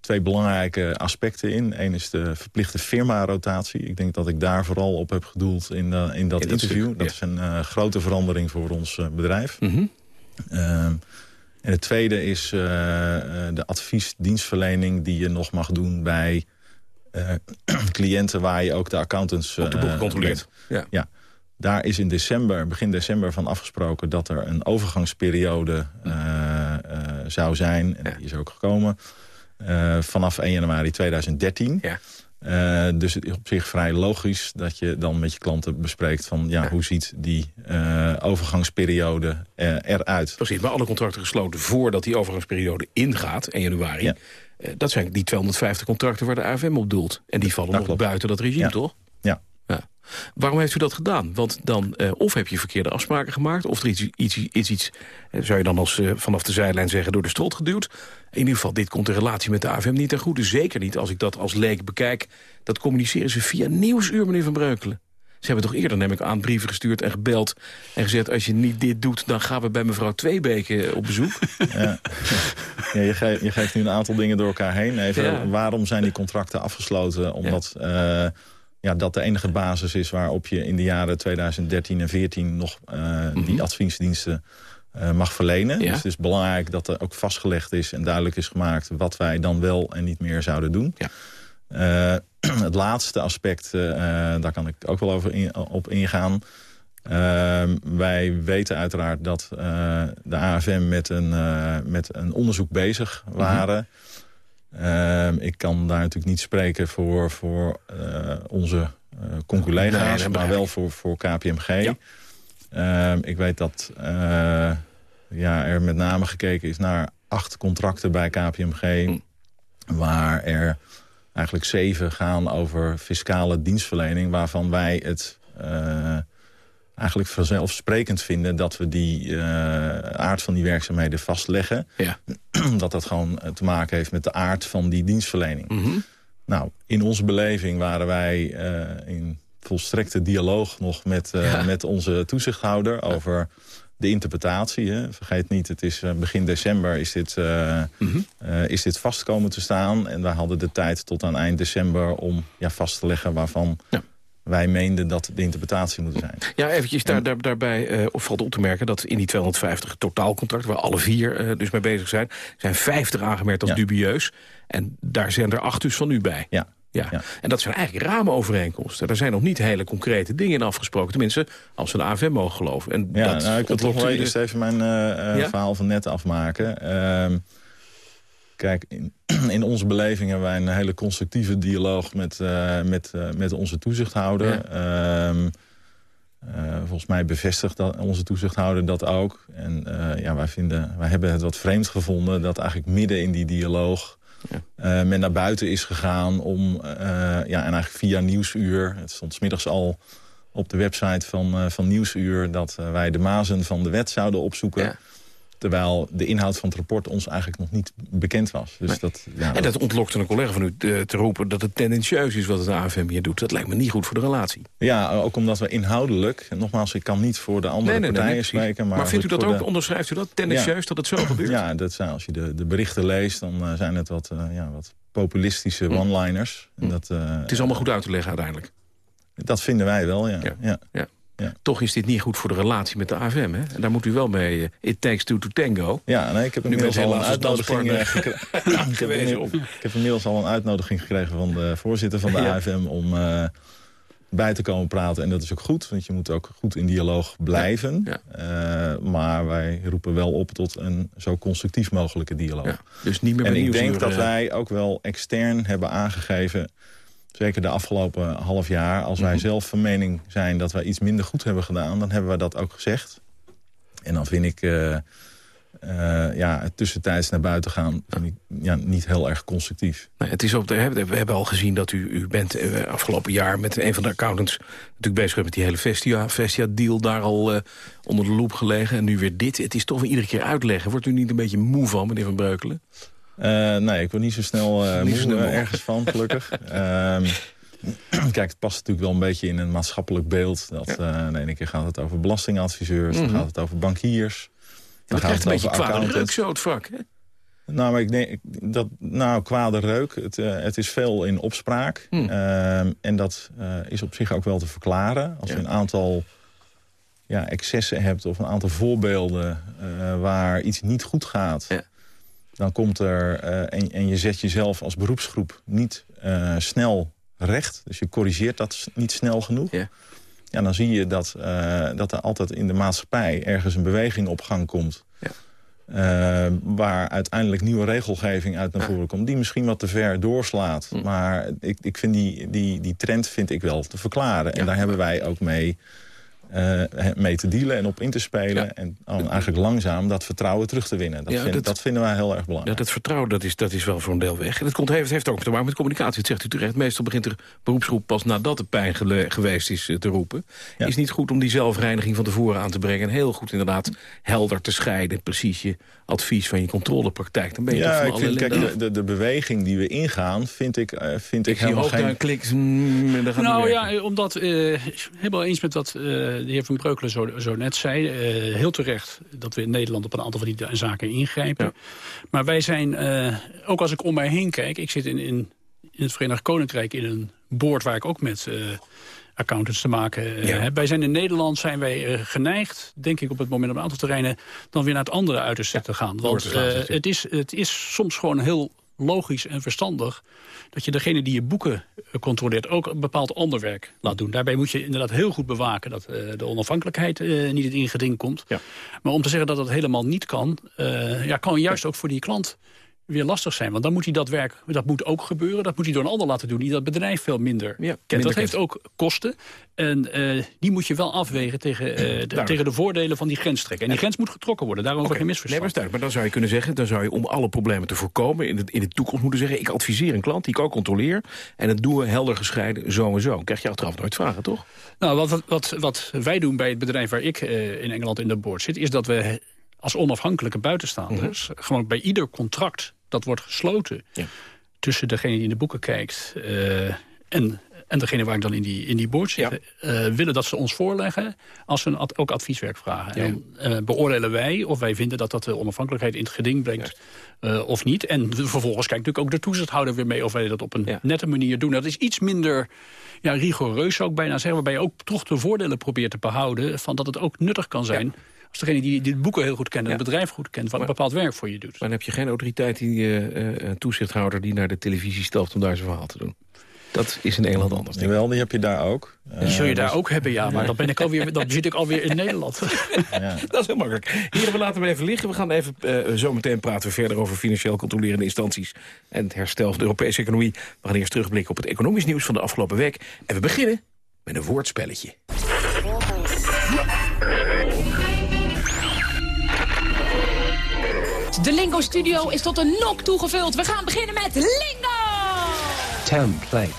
[SPEAKER 16] twee belangrijke aspecten in. Eén is de verplichte firma-rotatie. Ik denk dat ik daar vooral op heb gedoeld in, de, in dat
[SPEAKER 14] In dat
[SPEAKER 16] interview.
[SPEAKER 14] stuk,
[SPEAKER 16] dat
[SPEAKER 14] ja.
[SPEAKER 16] is een grote verandering voor ons bedrijf. Ehm, en het tweede is de adviesdienstverlening die je nog mag doen bij cliënten waar je ook de accountants...
[SPEAKER 14] Op de boeken
[SPEAKER 16] eh,
[SPEAKER 14] controleert.
[SPEAKER 16] bent. Ja. Daar is in december, begin december van afgesproken dat er een overgangsperiode eh, eh, zou zijn. En die is ook gekomen. Eh, vanaf 1 januari 2013. Uh, dus het is op zich vrij logisch dat je dan met je klanten bespreekt... van ja, hoe ziet die uh, overgangsperiode uh, eruit.
[SPEAKER 14] Precies, maar alle contracten gesloten voordat die overgangsperiode ingaat, 1 januari... Ja. dat zijn die 250 contracten waar de AFM op doelt. En die vallen dat nog klopt. buiten dat regime,
[SPEAKER 16] ja.
[SPEAKER 14] toch? Waarom heeft u dat gedaan? Want dan, uh, of heb je verkeerde afspraken gemaakt... of er iets, iets, iets, iets zou je dan als uh, vanaf de zijlijn zeggen, door de strot geduwd. In ieder geval, dit komt de relatie met de AFM niet ten goede. Zeker niet als ik dat als leek bekijk. Dat communiceren ze via Nieuwsuur, meneer Van Breukelen. Ze hebben toch eerder, neem ik aan, brieven gestuurd en gebeld... en gezegd, als je niet dit doet, dan gaan we bij mevrouw Tweebeke op bezoek.
[SPEAKER 16] Ja. ja je, geeft, je, geeft nu een aantal dingen door elkaar heen. Even, ja. Waarom zijn die contracten afgesloten? Omdat... Ja. Uh, ja, dat de enige basis is waarop je in de jaren 2013 en 2014 nog uh, mm -hmm. die adviesdiensten uh, mag verlenen. Ja. Dus het is belangrijk dat er ook vastgelegd is en duidelijk is gemaakt wat wij dan wel en niet meer zouden doen.
[SPEAKER 14] Ja.
[SPEAKER 16] Uh, het laatste aspect, daar kan ik ook wel over in, op ingaan. wij weten uiteraard dat de AFM met een, met een onderzoek bezig waren... Mm -hmm. Uh, ik kan daar natuurlijk niet spreken voor, voor uh, onze uh, conculega's, nee, maar wel voor, voor KPMG. Ja. ik weet dat ja, er met name gekeken is naar acht contracten bij KPMG... Hm. waar er eigenlijk zeven gaan over fiscale dienstverlening... waarvan wij het eigenlijk vanzelfsprekend vinden... dat we die uh, aard van die werkzaamheden vastleggen.
[SPEAKER 14] Ja.
[SPEAKER 16] dat dat gewoon te maken heeft met de aard van die dienstverlening.
[SPEAKER 14] Mm -hmm.
[SPEAKER 16] Nou, in onze beleving waren wij uh, in volstrekte dialoog nog met, uh, ja. met onze toezichthouder... Ja. over de interpretatie. Hè. Vergeet niet, het is begin december is dit, mm -hmm. is dit vast komen te staan. En wij hadden de tijd tot aan eind december om ja, vast te leggen waarvan... Ja wij meenden dat de interpretatie moet zijn.
[SPEAKER 14] Ja, eventjes daar, daar, daarbij uh, valt op te merken... dat in die 250 totaalcontracten, waar alle vier uh, dus mee bezig zijn... zijn 50 aangemerkt als ja. dubieus. En daar zijn er acht dus van u bij.
[SPEAKER 16] Ja.
[SPEAKER 14] Ja. ja. En dat zijn eigenlijk raamovereenkomsten. Daar zijn nog niet hele concrete dingen in afgesproken. Tenminste, als we de AFM mogen geloven. En
[SPEAKER 16] ja,
[SPEAKER 14] dat,
[SPEAKER 16] nou, ik wil toch wel eerst even mijn uh, ja? verhaal van net afmaken. Kijk, in, in, onze beleving hebben wij een hele constructieve dialoog met, uh, met, uh, met onze toezichthouder. Ja. Um, uh, volgens mij bevestigt dat onze toezichthouder dat ook. En ja, wij, vinden, wij hebben het wat vreemd gevonden dat eigenlijk midden in die dialoog... Ja. men naar buiten is gegaan om, ja, en eigenlijk via Nieuwsuur... het stond smiddags al op de website van, van Nieuwsuur... dat wij de mazen van de wet zouden opzoeken... Ja. Terwijl de inhoud van het rapport ons eigenlijk nog niet bekend was. Dus
[SPEAKER 14] nee.
[SPEAKER 16] dat,
[SPEAKER 14] ja, en dat ontlokte een collega van u te, te, roepen dat het tendentieus is wat het AFM hier doet. Dat lijkt me niet goed voor de relatie.
[SPEAKER 16] Ja, ook omdat we inhoudelijk, nogmaals, ik kan niet voor de andere nee, nee, partijen spreken. Maar,
[SPEAKER 14] maar vindt u dat ook, de... onderschrijft u dat, tendentieus ja. dat het zo gebeurt?
[SPEAKER 16] Ja, dat zijn, als je de, de berichten leest, dan uh, zijn het wat, uh, ja, wat populistische
[SPEAKER 14] Hm.
[SPEAKER 16] one-liners.
[SPEAKER 14] Mm.
[SPEAKER 16] Dat, uh,
[SPEAKER 14] het is allemaal goed uit te leggen uiteindelijk.
[SPEAKER 16] Dat vinden wij wel, ja.
[SPEAKER 14] ja.
[SPEAKER 16] ja.
[SPEAKER 14] Ja. Toch is dit niet goed voor de relatie met de AFM. Hè? En daar moet u wel mee. Uh, it takes two to tango.
[SPEAKER 16] Ja, nee, ik heb inmiddels al een uitnodiging gekregen. ik, heb inmiddels, ik heb inmiddels al een uitnodiging gekregen van de voorzitter van de ja. AFM om uh, bij te komen praten. En dat is ook goed, want je moet ook goed in dialoog blijven.
[SPEAKER 14] Ja.
[SPEAKER 16] Uh, maar wij roepen wel op tot een zo constructief mogelijke dialoog.
[SPEAKER 14] Dus niet meer
[SPEAKER 16] en ik denk dat wij ook wel extern hebben aangegeven zeker de afgelopen half jaar... als wij mm -hmm. zelf van mening zijn dat wij iets minder goed hebben gedaan... dan hebben we dat ook gezegd. En dan vind ik uh, uh, ja, tussentijds naar buiten gaan vind ik, ja, niet heel erg constructief.
[SPEAKER 14] Nee, het is op de, we hebben al gezien dat u, u bent uh, afgelopen jaar... met een van de accountants natuurlijk bezig met die hele Vestia, Vestia deal... daar al onder de loep gelegen. En nu weer dit. Het is toch weer iedere keer uitleggen. Wordt u niet een beetje moe van, meneer Van Breukelen?
[SPEAKER 16] Uh, nee, ik word niet zo snel uh, moe, snel ergens van, gelukkig. um, kijk, het past natuurlijk wel een beetje in een maatschappelijk beeld. Dat, ja. uh, de ene keer gaat het over belastingadviseurs, mm -hmm. dan gaat het over bankiers.
[SPEAKER 14] Dan gaat het over accountants. zo het vak, hè?
[SPEAKER 16] Nou, maar ik denk, dat, nou, kwade reuk. Het, uh, het is veel in opspraak. Mm. Uh, en dat is op zich ook wel te verklaren. Als ja. je een aantal ja, excessen hebt of een aantal voorbeelden waar iets niet goed gaat...
[SPEAKER 14] Ja
[SPEAKER 16] dan komt er, uh, en, en, je zet jezelf als beroepsgroep niet uh, snel recht. Dus je corrigeert dat niet snel genoeg.
[SPEAKER 14] Ja.
[SPEAKER 16] Ja, dan zie je dat, uh, dat er altijd in de maatschappij ergens een beweging op gang komt.
[SPEAKER 14] Ja.
[SPEAKER 16] Uh, waar uiteindelijk nieuwe regelgeving uit naar voren komt... die misschien wat te ver doorslaat. Hm. Maar ik, ik vind die, die, die trend vind ik wel te verklaren. En daar hebben wij ook mee uh, mee te dealen en op in te spelen. En eigenlijk langzaam dat vertrouwen terug te winnen. Dat, vind, dat, vinden wij heel erg belangrijk.
[SPEAKER 14] Ja, dat vertrouwen dat is, dat is wel voor een deel weg. En dat komt, heeft, heeft ook te maken met communicatie. Het zegt u terecht. Meestal begint er beroepsgroep pas nadat de pijn geweest is eh, te roepen. Ja. Is niet goed om die zelfreiniging van tevoren aan te brengen. En heel goed inderdaad helder te scheiden. Precies je advies van je controlepraktijk. Dan ben je
[SPEAKER 16] ja,
[SPEAKER 14] toch
[SPEAKER 16] van ik vind, kijk, de, de, beweging die we ingaan, vind ik, uh, vind ik,
[SPEAKER 14] ik
[SPEAKER 16] helemaal geen...
[SPEAKER 14] Kliks, mm,
[SPEAKER 15] nou ja, omdat, uh, helemaal eens met wat uh, de heer Van Breukelen zo, zo net zei. Uh, heel terecht dat we in Nederland op een aantal van die zaken ingrijpen. Ja. Maar wij zijn, ook als ik om mij heen kijk... ik zit in, in, in het Verenigd Koninkrijk in een boord waar ik ook met accountants te maken ja. Wij zijn in Nederland zijn wij geneigd, denk ik op het moment op een aantal terreinen... dan weer naar het andere uiterste ja, te gaan. Want uh, het, is, het is soms gewoon heel logisch en verstandig... dat je degene die je boeken controleert ook een bepaald ander werk laat doen. Daarbij moet je inderdaad heel goed bewaken... dat uh, de onafhankelijkheid uh, niet in geding komt. Ja. Maar om te zeggen dat dat helemaal niet kan... ja, kan juist ook voor die klant weer lastig zijn. Want dan moet hij dat werk, dat moet ook gebeuren. Dat moet hij door een ander laten doen die dat bedrijf veel minder ja, kent. Dat heeft ook kosten. En uh, die moet je wel afwegen tegen, uh, de, tegen de voordelen van die grensstrekken. En die grens moet getrokken worden. Daarom okay. geen misverstand.
[SPEAKER 14] Nee, maar, maar dan zou je kunnen zeggen, dan zou je om alle problemen te voorkomen... in de, in de toekomst moeten zeggen, ik adviseer een klant die ik ook controleer... en dat doen we helder gescheiden, zo en zo. Dan krijg je achteraf nooit vragen, toch?
[SPEAKER 15] Nou, wat, wat, wat wij doen bij het bedrijf waar ik uh, in Engeland in de board zit... is dat we als onafhankelijke buitenstaanders... Mm -hmm. gewoon bij ieder contract dat wordt gesloten... Ja. tussen degene die in de boeken kijkt uh, en, en degene waar ik dan in die, in die board zit... Ja. Uh, willen dat ze ons voorleggen als ze een ad, ook advieswerk vragen. Ja. En uh, beoordelen wij of wij vinden dat dat de onafhankelijkheid in het geding brengt... of niet. En vervolgens kijkt natuurlijk ook de toezichthouder weer mee... of wij dat op een nette manier doen. Dat is iets minder ja, rigoureus ik bijna zeggen... waarbij je ook toch de voordelen probeert te behouden... van dat het ook nuttig kan zijn als degene die die boeken heel goed kent... en het bedrijf goed kent, wat een bepaald werk voor je doet. Maar
[SPEAKER 14] dan heb je geen autoriteit, die uh, toezichthouder... die naar de televisie stapt om daar zijn verhaal te doen. Dat is in Nederland anders.
[SPEAKER 16] Jawel, die heb je daar ook.
[SPEAKER 15] Die zul je daar dus- ook hebben, ja. Maar dan, ben ik alweer, dan zit ik alweer in Nederland.
[SPEAKER 14] Ja. Dat is heel makkelijk. Hier, we laten hem even liggen. We gaan even uh, zo meteen praten we verder over financieel controlerende instanties... en het herstel van de Europese economie. We gaan eerst terugblikken op het economisch nieuws van de afgelopen week. En we beginnen met een woordspelletje.
[SPEAKER 11] De Lingo Studio is tot een nok toegevuld. We gaan beginnen met Lingo!
[SPEAKER 17] Template.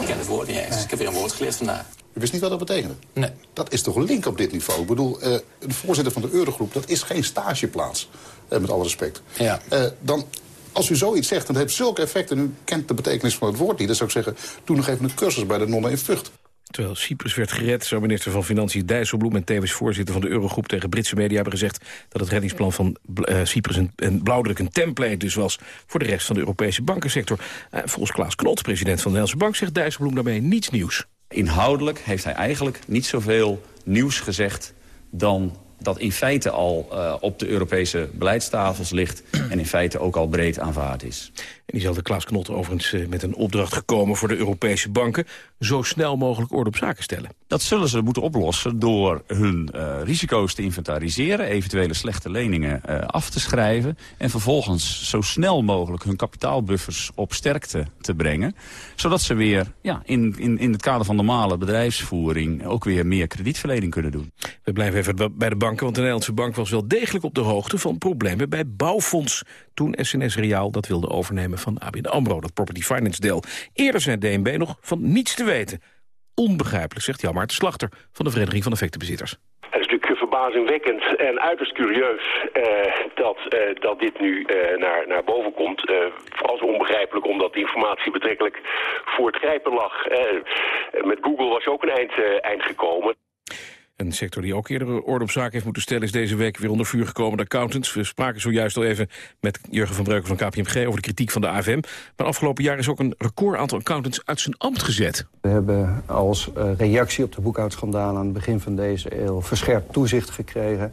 [SPEAKER 18] Ik ken het woord niet eens. Ik heb weer een woord geleerd vandaag.
[SPEAKER 17] U wist niet wat dat betekende?
[SPEAKER 18] Nee.
[SPEAKER 17] Dat is toch een link op dit niveau? Ik bedoel, uh, de voorzitter van de Eurogroep, dat is geen stageplaats. Uh, met alle respect.
[SPEAKER 18] Ja.
[SPEAKER 17] Uh, dan, als u zoiets zegt en het heeft zulke effecten... en u kent de betekenis van het woord niet... dan zou ik zeggen, doe nog even een cursus bij de nonnen in Vught.
[SPEAKER 14] Terwijl Cyprus werd gered, zou minister van Financiën Dijsselbloem... en tevens voorzitter van de Eurogroep tegen Britse media hebben gezegd... dat het reddingsplan van uh, Cyprus een, blauwdruk een template dus was... voor de rest van de Europese bankensector. Uh, volgens Klaas Knot, president van de Nederlandse Bank... zegt Dijsselbloem daarmee niets nieuws.
[SPEAKER 19] Inhoudelijk heeft hij eigenlijk niet zoveel nieuws gezegd... dan dat in feite al uh, op de Europese beleidstafels ligt... en in feite ook al breed aanvaard is.
[SPEAKER 14] Diezelfde Klaas Knot overigens uh, met een opdracht gekomen voor de Europese banken... zo snel mogelijk orde op zaken stellen.
[SPEAKER 19] Dat zullen ze moeten oplossen door hun uh, risico's te inventariseren... eventuele slechte leningen af te schrijven... en vervolgens zo snel mogelijk hun kapitaalbuffers op sterkte te brengen... zodat ze weer ja, in, in, in het kader van normale bedrijfsvoering... ook weer meer kredietverlening kunnen doen.
[SPEAKER 14] We blijven even bij de bank want de Nederlandse bank was wel degelijk op de hoogte van problemen bij Bouwfonds. Toen SNS Reaal dat wilde overnemen van ABN AMRO, dat property finance deel. Eerder zei DNB nog van niets te weten. Onbegrijpelijk, zegt Jan Maarten Slachter van de Vereniging van Effectenbezitters.
[SPEAKER 20] Het is natuurlijk verbazingwekkend en uiterst curieus uh, dat, uh, dat dit nu uh, naar, naar boven komt. vooral zo onbegrijpelijk omdat de informatie betrekkelijk voor het grijpen lag. met Google was ook een eind, eind gekomen.
[SPEAKER 14] Een sector die ook eerder orde op zaken heeft moeten stellen... is deze week weer onder vuur gekomen de accountants. We spraken zojuist al even met Jurgen van Breuken van KPMG... over de kritiek van de AFM. Maar afgelopen jaar is ook een record aantal accountants uit zijn ambt gezet.
[SPEAKER 21] We hebben als reactie op de boekhoudschandalen... aan het begin van deze eeuw verscherpt toezicht gekregen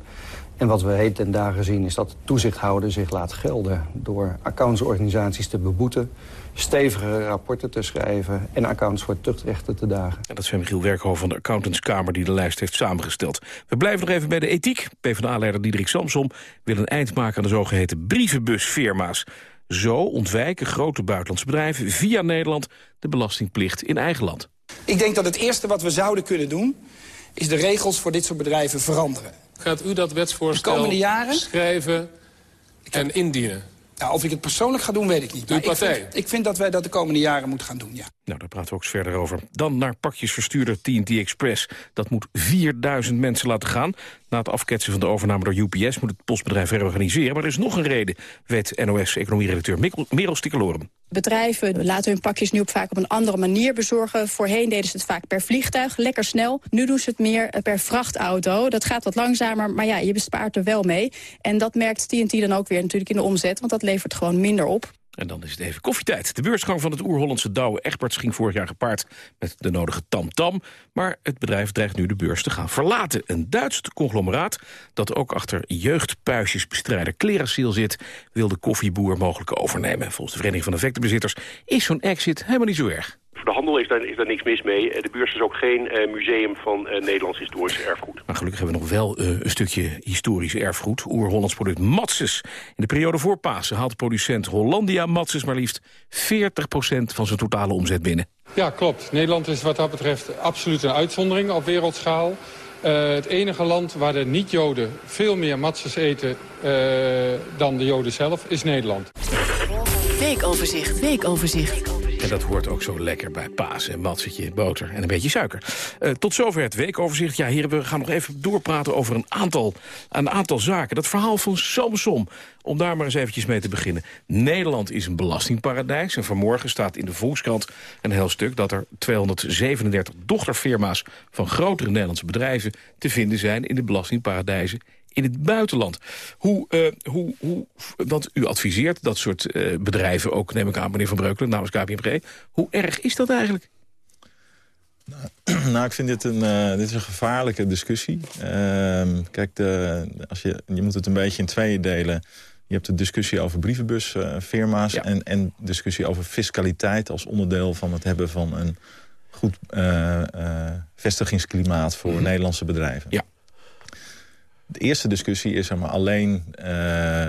[SPEAKER 22] En wat we heet en dagen zien is dat de toezichthouder zich laat gelden... door accountsorganisaties te beboeten, stevige rapporten te schrijven... en accounts voor tuchtrechten te dagen.
[SPEAKER 14] En dat is Michiel Werkhoven van de Accountantskamer die de lijst heeft samengesteld. We blijven nog even bij de ethiek. PvdA-leider Diederik Samsom wil een eind maken aan de zogeheten brievenbusfirma's. Zo ontwijken grote buitenlandse bedrijven via Nederland de belastingplicht in eigen land.
[SPEAKER 23] Ik denk dat het eerste wat we zouden kunnen doen... is de regels voor dit soort bedrijven veranderen.
[SPEAKER 21] Gaat u dat wetsvoorstel
[SPEAKER 23] de komende jaren?
[SPEAKER 21] schrijven en indienen?
[SPEAKER 23] Nou, of ik het persoonlijk ga doen, weet ik niet. Maar
[SPEAKER 21] partij?
[SPEAKER 23] Ik vind, ik vind dat wij dat de komende jaren moeten gaan doen, ja.
[SPEAKER 14] Nou, daar praten we ook verder over. Dan naar pakjesverstuurder TNT Express. Dat moet 4000 mensen laten gaan. Na het afketsen van de overname door UPS moet het postbedrijf reorganiseren. Maar er is nog een reden, weet NOS-economieredacteur Merel Stikkelorum.
[SPEAKER 24] Bedrijven laten hun pakjes nu op vaak op een andere manier bezorgen. Voorheen deden ze het vaak per vliegtuig, lekker snel. Nu doen ze het meer per vrachtauto. Dat gaat wat langzamer, maar ja, je bespaart er wel mee. En dat merkt TNT dan ook weer natuurlijk in de omzet, want dat levert gewoon minder op.
[SPEAKER 14] En dan is het even koffietijd. De beursgang van het Oer-Hollandse Douwe Egberts ging vorig jaar gepaard met de nodige tamtam. maar het bedrijf dreigt nu de beurs te gaan verlaten. Een Duits conglomeraat dat ook achter jeugdpuisjesbestrijder Clerasiel zit... wil de koffieboer mogelijk overnemen. Volgens de Vereniging van Effectenbezitters is zo'n exit helemaal niet zo erg.
[SPEAKER 20] Voor de handel is daar, is daar niks mis mee. Eh, De beurs is ook geen eh, museum van eh, Nederlands historisch erfgoed.
[SPEAKER 14] Maar gelukkig hebben we nog wel eh, een stukje historisch erfgoed. Oer-Hollands product Matses. In de periode voor Pasen haalt producent Hollandia Matses maar liefst 40% van zijn totale omzet binnen.
[SPEAKER 21] Ja, klopt. Nederland is wat dat betreft absoluut een uitzondering op wereldschaal. Eh, het enige land waar de niet-Joden veel meer matzes eten eh, dan de Joden zelf is Nederland.
[SPEAKER 25] Weekoverzicht, weekoverzicht.
[SPEAKER 14] En dat hoort ook zo lekker bij paas. Een matsetje, boter en een beetje suiker. Eh, tot zover het weekoverzicht. Ja, heren, we gaan nog even doorpraten over een aantal, een aantal zaken. Dat verhaal van Samsom, om daar maar eens eventjes mee te beginnen. Nederland is een belastingparadijs. En vanmorgen staat in de Volkskrant een heel stuk... dat er 237 dochterfirma's van grotere Nederlandse bedrijven... te vinden zijn in de belastingparadijzen in het buitenland. Hoe, uh, hoe, hoe, want u adviseert dat soort uh, bedrijven ook, neem ik aan, meneer Van Breukelen, namens KPMG. Hoe erg is dat eigenlijk?
[SPEAKER 16] Nou, nou ik vind dit een, uh, dit is een gevaarlijke discussie. Ehm, kijk, de, als je, je moet het een beetje in tweeën delen. Je hebt de discussie over brievenbusfirma's... Ja. En, en discussie over fiscaliteit als onderdeel van het hebben van een goed vestigingsklimaat voor mm. Nederlandse bedrijven.
[SPEAKER 14] Ja.
[SPEAKER 16] De eerste discussie is er maar alleen uh,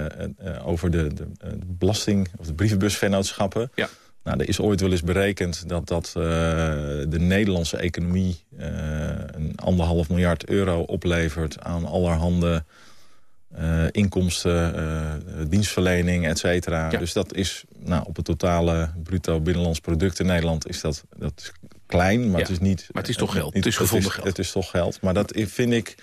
[SPEAKER 16] uh, over de, de, de, belasting... of de brievenbusvennootschappen.
[SPEAKER 14] Ja.
[SPEAKER 16] Nou, er is ooit wel eens berekend dat, dat uh, de Nederlandse economie... een anderhalf miljard euro oplevert aan allerhande inkomsten... dienstverlening, et cetera.
[SPEAKER 14] Ja.
[SPEAKER 16] Dus dat is nou, op het totale bruto binnenlands product in Nederland... is dat, dat is klein, maar
[SPEAKER 14] ja.
[SPEAKER 16] het is niet...
[SPEAKER 14] Maar het is toch geld,
[SPEAKER 16] niet,
[SPEAKER 14] het is gevonden
[SPEAKER 16] het is,
[SPEAKER 14] geld.
[SPEAKER 16] Het is toch geld, maar dat vind ik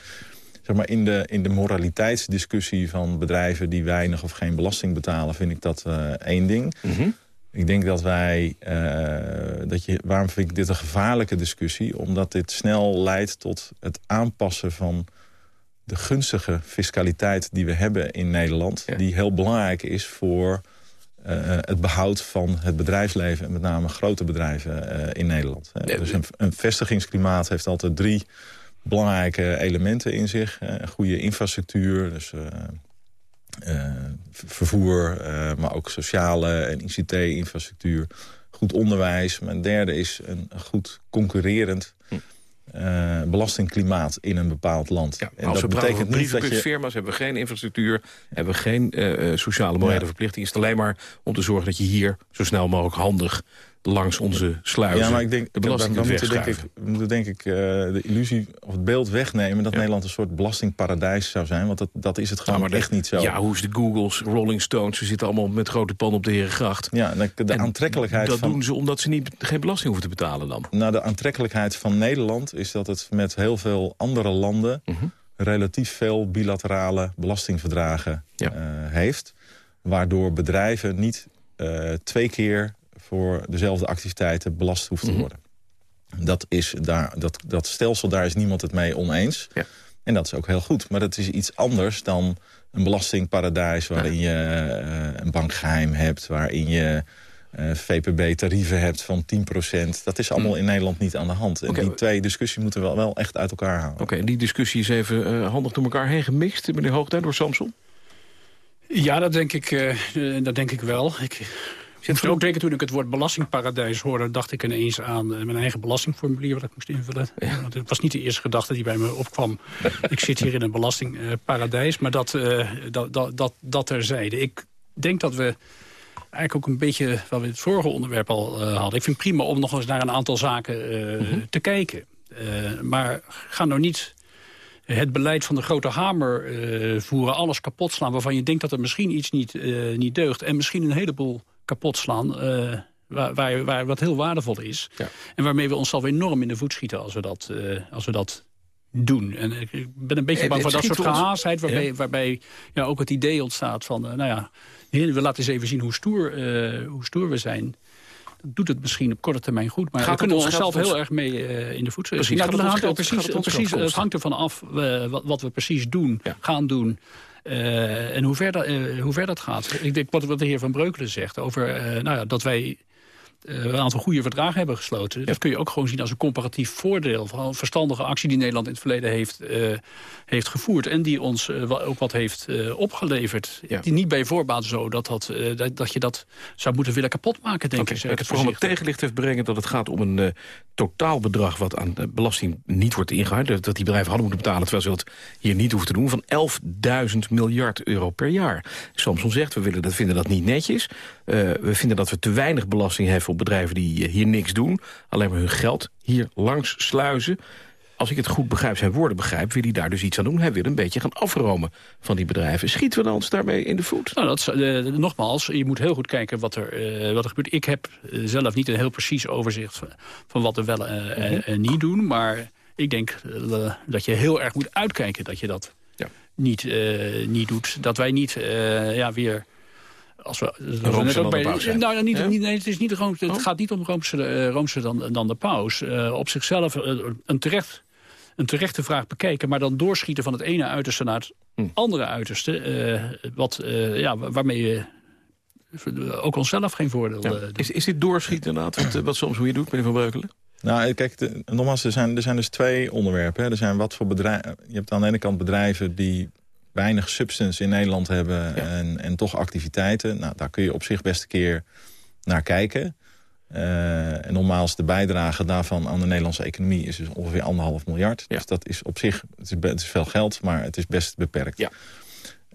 [SPEAKER 16] zeg maar, in, de, in de moraliteitsdiscussie van bedrijven die weinig of geen belasting betalen, vind ik dat uh, één ding.
[SPEAKER 14] Mm -hmm.
[SPEAKER 16] Ik denk dat wij, uh, dat je, waarom vind ik dit een gevaarlijke discussie? Omdat dit snel leidt tot het aanpassen van de gunstige fiscaliteit die we hebben in Nederland.
[SPEAKER 14] Ja.
[SPEAKER 16] Die heel belangrijk is voor uh, het behoud van het bedrijfsleven. En met name grote bedrijven in Nederland. Dus een, een vestigingsklimaat heeft altijd drie belangrijke elementen in zich. Uh, goede infrastructuur, dus uh, uh, vervoer, maar ook sociale en ICT-infrastructuur. Goed onderwijs. Een derde is een goed concurrerend uh, belastingklimaat in een bepaald land.
[SPEAKER 14] Ja, en als dat we betekent niet dat je... firma's hebben we geen infrastructuur, hebben we geen uh, sociale morele ja. verplichting. Is het alleen maar om te zorgen dat je hier zo snel mogelijk handig langs onze sluizen
[SPEAKER 16] ja, maar ik denk,
[SPEAKER 14] de belasting
[SPEAKER 16] dan, dan moeten denk ik, we moeten denk ik uh, de illusie of het beeld wegnemen... dat ja. Nederland een soort belastingparadijs zou zijn. Want dat, dat is het gewoon
[SPEAKER 14] ja,
[SPEAKER 16] echt niet zo.
[SPEAKER 14] Ja, hoe is de Googles, Rolling Stones... ze zitten allemaal met grote pan op de Herengracht.
[SPEAKER 16] Ja, de, de
[SPEAKER 14] en
[SPEAKER 16] aantrekkelijkheid
[SPEAKER 14] dat
[SPEAKER 16] van...
[SPEAKER 14] doen ze omdat ze niet, geen belasting hoeven te betalen dan?
[SPEAKER 16] Nou, de aantrekkelijkheid van Nederland is dat het met heel veel andere landen...
[SPEAKER 14] Uh -huh.
[SPEAKER 16] relatief veel bilaterale belastingverdragen
[SPEAKER 14] ja.
[SPEAKER 16] uh, heeft. Waardoor bedrijven niet uh, twee keer voor dezelfde activiteiten belast hoeft te worden. Mm -hmm. dat, is daar, dat, dat stelsel, daar is niemand het mee oneens.
[SPEAKER 14] Ja.
[SPEAKER 16] En dat is ook heel goed. Maar dat is iets anders dan een belastingparadijs... waarin ja. je uh, een bankgeheim hebt, waarin je... uh, VPB-tarieven hebt van 10%. Dat is allemaal in Nederland niet aan de hand. En die twee discussies moeten we wel, wel echt uit elkaar halen.
[SPEAKER 14] Oké, en die discussie is even uh, handig door elkaar heen gemixt, meneer Hoogduin, door Samson?
[SPEAKER 15] Ja, dat denk ik, uh, dat denk ik wel. Ik moest ook denken, toen ik het woord belastingparadijs hoorde... dacht ik ineens aan mijn eigen belastingformulier wat ik moest invullen. Ja. Want het was niet de eerste gedachte die bij me opkwam. ik zit hier in een belastingparadijs, maar dat, dat, dat, dat, dat terzijde. Ik denk dat we eigenlijk ook een beetje wat we het vorige onderwerp al uh, hadden. Ik vind het prima om nog eens naar een aantal zaken uh, mm -hmm. te kijken. Uh, maar ga nou niet het beleid van de grote hamer voeren, alles kapot slaan... waarvan je denkt dat er misschien iets niet, niet deugt... en misschien een heleboel kapot slaan... Waar, waar, waar, wat heel waardevol is. Ja. En waarmee we onszelf enorm in de voet schieten als we dat, als we dat doen. En ik ben een beetje bang voor dat soort gehaastheid... waarbij, ja. waarbij ja, ook het idee ontstaat van... nou ja, we laten eens even zien hoe stoer, hoe stoer we zijn. Dat doet het misschien op korte termijn goed. Maar gaat we kunnen onszelf heel erg mee uh, in de voet.
[SPEAKER 14] Precies,
[SPEAKER 15] nou,
[SPEAKER 14] het,
[SPEAKER 15] hangt,
[SPEAKER 14] geld,
[SPEAKER 15] precies,
[SPEAKER 14] het,
[SPEAKER 15] precies, het hangt ervan af uh, wat, wat, we precies doen, ja. gaan doen. Uh, en hoe ver, dat, hoe ver dat gaat. Ik denk wat, wat de heer Van Breukelen zegt over nou ja, dat wij een aantal goede verdragen hebben gesloten. Ja. Dat kun je ook gewoon zien als een comparatief voordeel... van een verstandige actie die Nederland in het verleden heeft, uh, heeft gevoerd... en die ons uh, ook wat heeft uh, opgeleverd. Ja. Die niet bij voorbaat zo dat, dat, dat, dat, je dat zou moeten willen kapotmaken, denk
[SPEAKER 14] okay.
[SPEAKER 15] ik.
[SPEAKER 14] Ik het vooral het tegenlicht heeft brengen dat het gaat om een totaalbedrag... wat aan belasting niet wordt ingehouden. Dat die bedrijven hadden moeten betalen, terwijl ze dat hier niet hoeven te doen... van 11.000 miljard euro per jaar. Samson zegt, we willen dat, vinden dat niet netjes. we vinden dat we te weinig belasting heffen bedrijven die hier niks doen. Alleen maar hun geld hier langs sluizen. Als ik het goed begrijp, zijn woorden begrijp, wil hij daar dus iets aan doen. Hij wil een beetje gaan afromen van die bedrijven. Schieten we ons daarmee in de voet?
[SPEAKER 15] Nou, dat, uh, nogmaals, je moet heel goed kijken wat er, uh, wat er gebeurt. Ik heb uh, zelf niet een heel precies overzicht van, van wat we wel en -hmm. niet doen. Maar ik denk dat je heel erg moet uitkijken dat je dat ja. niet, niet doet. Dat wij niet ja, weer als we,
[SPEAKER 14] net ook bij,
[SPEAKER 15] nou, niet, ja? niet, nee, het, is niet, het oh? gaat niet om Roomse, uh, Roomse dan, dan de paus. Uh, op zichzelf uh, een, terecht, een terechte vraag bekijken... maar dan doorschieten van het ene uiterste naar het hm. andere uiterste. wat, ja, waarmee je ook onszelf geen voordeel ja.
[SPEAKER 14] is, is dit doorschieten inderdaad, wat, wat soms hoe je doet, meneer Van Breukelen?
[SPEAKER 16] Nou, kijk, de, nogmaals, er zijn, er zijn dus twee onderwerpen. Hè. Er zijn wat voor bedrijven... Je hebt aan de ene kant bedrijven die weinig substance in Nederland hebben ja. en, en toch activiteiten. Nou, daar kun je op zich best een keer naar kijken. Uh, en nogmaals, de bijdrage daarvan aan de Nederlandse economie is dus ongeveer anderhalf miljard. Ja. Dus dat is op zich, het is, het is, veel geld, maar het is best beperkt.
[SPEAKER 14] Ja.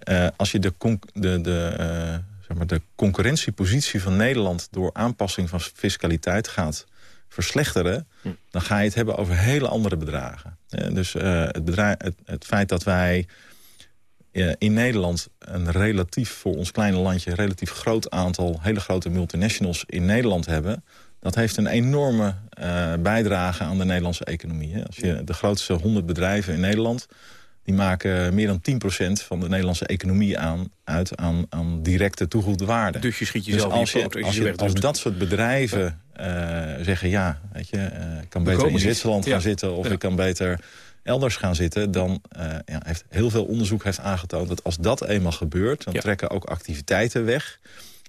[SPEAKER 16] Uh, als je de, de, de, uh, zeg maar de concurrentiepositie van Nederland door aanpassing van fiscaliteit gaat verslechteren... Hm. dan ga je het hebben over hele andere bedragen. dus het, het, het feit dat wij in Nederland een relatief, voor ons kleine landje... een relatief groot aantal hele grote multinationals in Nederland hebben... dat heeft een enorme uh, bijdrage aan de Nederlandse economie. Hè. Als je de grootste 100 bedrijven in Nederland... die maken meer dan 10% van de Nederlandse economie aan, uit aan, aan directe toegevoegde waarde.
[SPEAKER 14] Dus je schiet jezelf dus
[SPEAKER 16] als, je, als, je, als dat soort bedrijven uh, zeggen... ja, weet je, uh, ik kan beter in Zwitserland gaan ja. zitten... of ja. ik kan beter elders gaan zitten... dan uh, ja, heeft heel veel onderzoek heeft aangetoond dat als dat eenmaal gebeurt... dan ja. trekken ook activiteiten weg...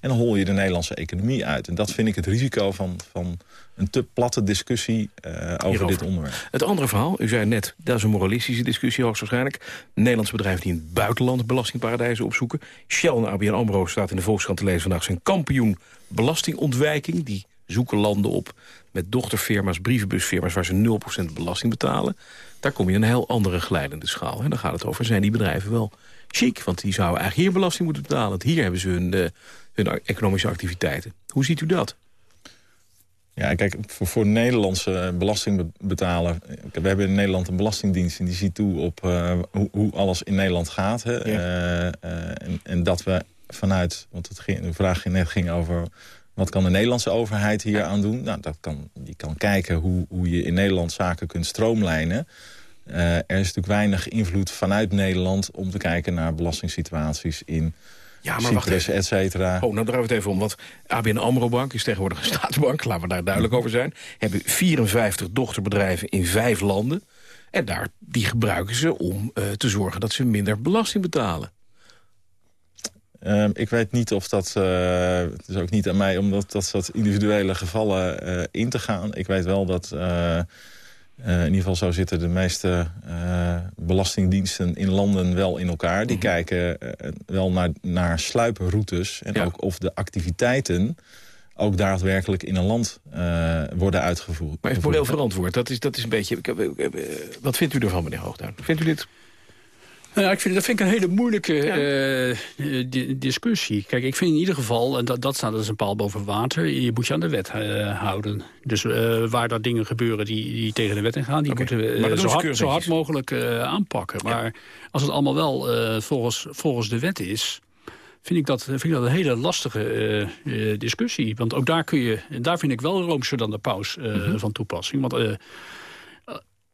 [SPEAKER 16] en dan hol je de Nederlandse economie uit. En dat vind ik het risico van, van een te platte discussie uh, over Hierover. dit onderwerp.
[SPEAKER 14] Het andere verhaal, u zei net, dat is een moralistische discussie hoogstwaarschijnlijk. Nederlandse bedrijven die in het buitenland belastingparadijzen opzoeken. Shell en ABN AMRO staat in de Volkskrant te lezen vandaag... zijn kampioen belastingontwijking. Die zoeken landen op met dochterfirma's, brievenbusfirma's... waar ze 0% belasting betalen daar kom je in een heel andere glijdende schaal. En dan gaat het over, zijn die bedrijven wel chic? Want die zouden eigenlijk hier belasting moeten betalen. Want hier hebben ze hun, uh, hun economische activiteiten. Hoe ziet u dat?
[SPEAKER 16] Ja, kijk, voor, voor Nederlandse belastingbetaler... We hebben in Nederland een belastingdienst... en die ziet toe op uh, hoe, hoe, alles in Nederland gaat. Hè? Ja. Uh, en, en, dat we vanuit... want het ging, de vraag net ging over... Wat kan de Nederlandse overheid hier aan doen? Nou, dat kan, je kan kijken hoe, hoe je in Nederland zaken kunt stroomlijnen. Uh, er is natuurlijk weinig invloed vanuit Nederland... om te kijken naar belastingssituaties in ja, maar Cyprus, et cetera.
[SPEAKER 14] Oh, nou draait het even om. Want ABN AMRO Bank is tegenwoordig een staatsbank. Laten we daar duidelijk over zijn. Hebben 54 dochterbedrijven in vijf landen. En daar, die gebruiken ze om uh, te zorgen dat ze minder belasting betalen.
[SPEAKER 16] Ehm, ik weet niet of dat... Uh, het is ook niet aan mij om dat, dat soort individuele gevallen uh, in te gaan. Ik weet wel dat... Uh, in ieder geval zo zitten de meeste belastingdiensten in landen wel in elkaar. Die mm -hmm. kijken wel naar, naar sluiproutes. En ja. ook of de activiteiten ook daadwerkelijk in een land worden uitgevoerd.
[SPEAKER 14] Maar is moreel verantwoord? Dat is, dat is een beetje... Wat vindt u ervan, meneer Hoogduin? Vindt u dit
[SPEAKER 15] nou, ik vind, dat vind ik een hele moeilijke uh, di discussie. Kijk, ik vind in ieder geval, en dat, dat staat als een paal boven water... je moet je aan de wet uh, houden. Dus uh, waar daar dingen gebeuren die, die tegen de wet ingaan... die okay. moeten we zo hard, zo, hard, mogelijk aanpakken. Ja. Maar als het allemaal wel volgens, volgens de wet is... Vind ik, dat, vind ik dat een hele lastige discussie. Want ook daar kun je, daar vind ik wel roomser dan de paus mm -hmm. van toepassing. Want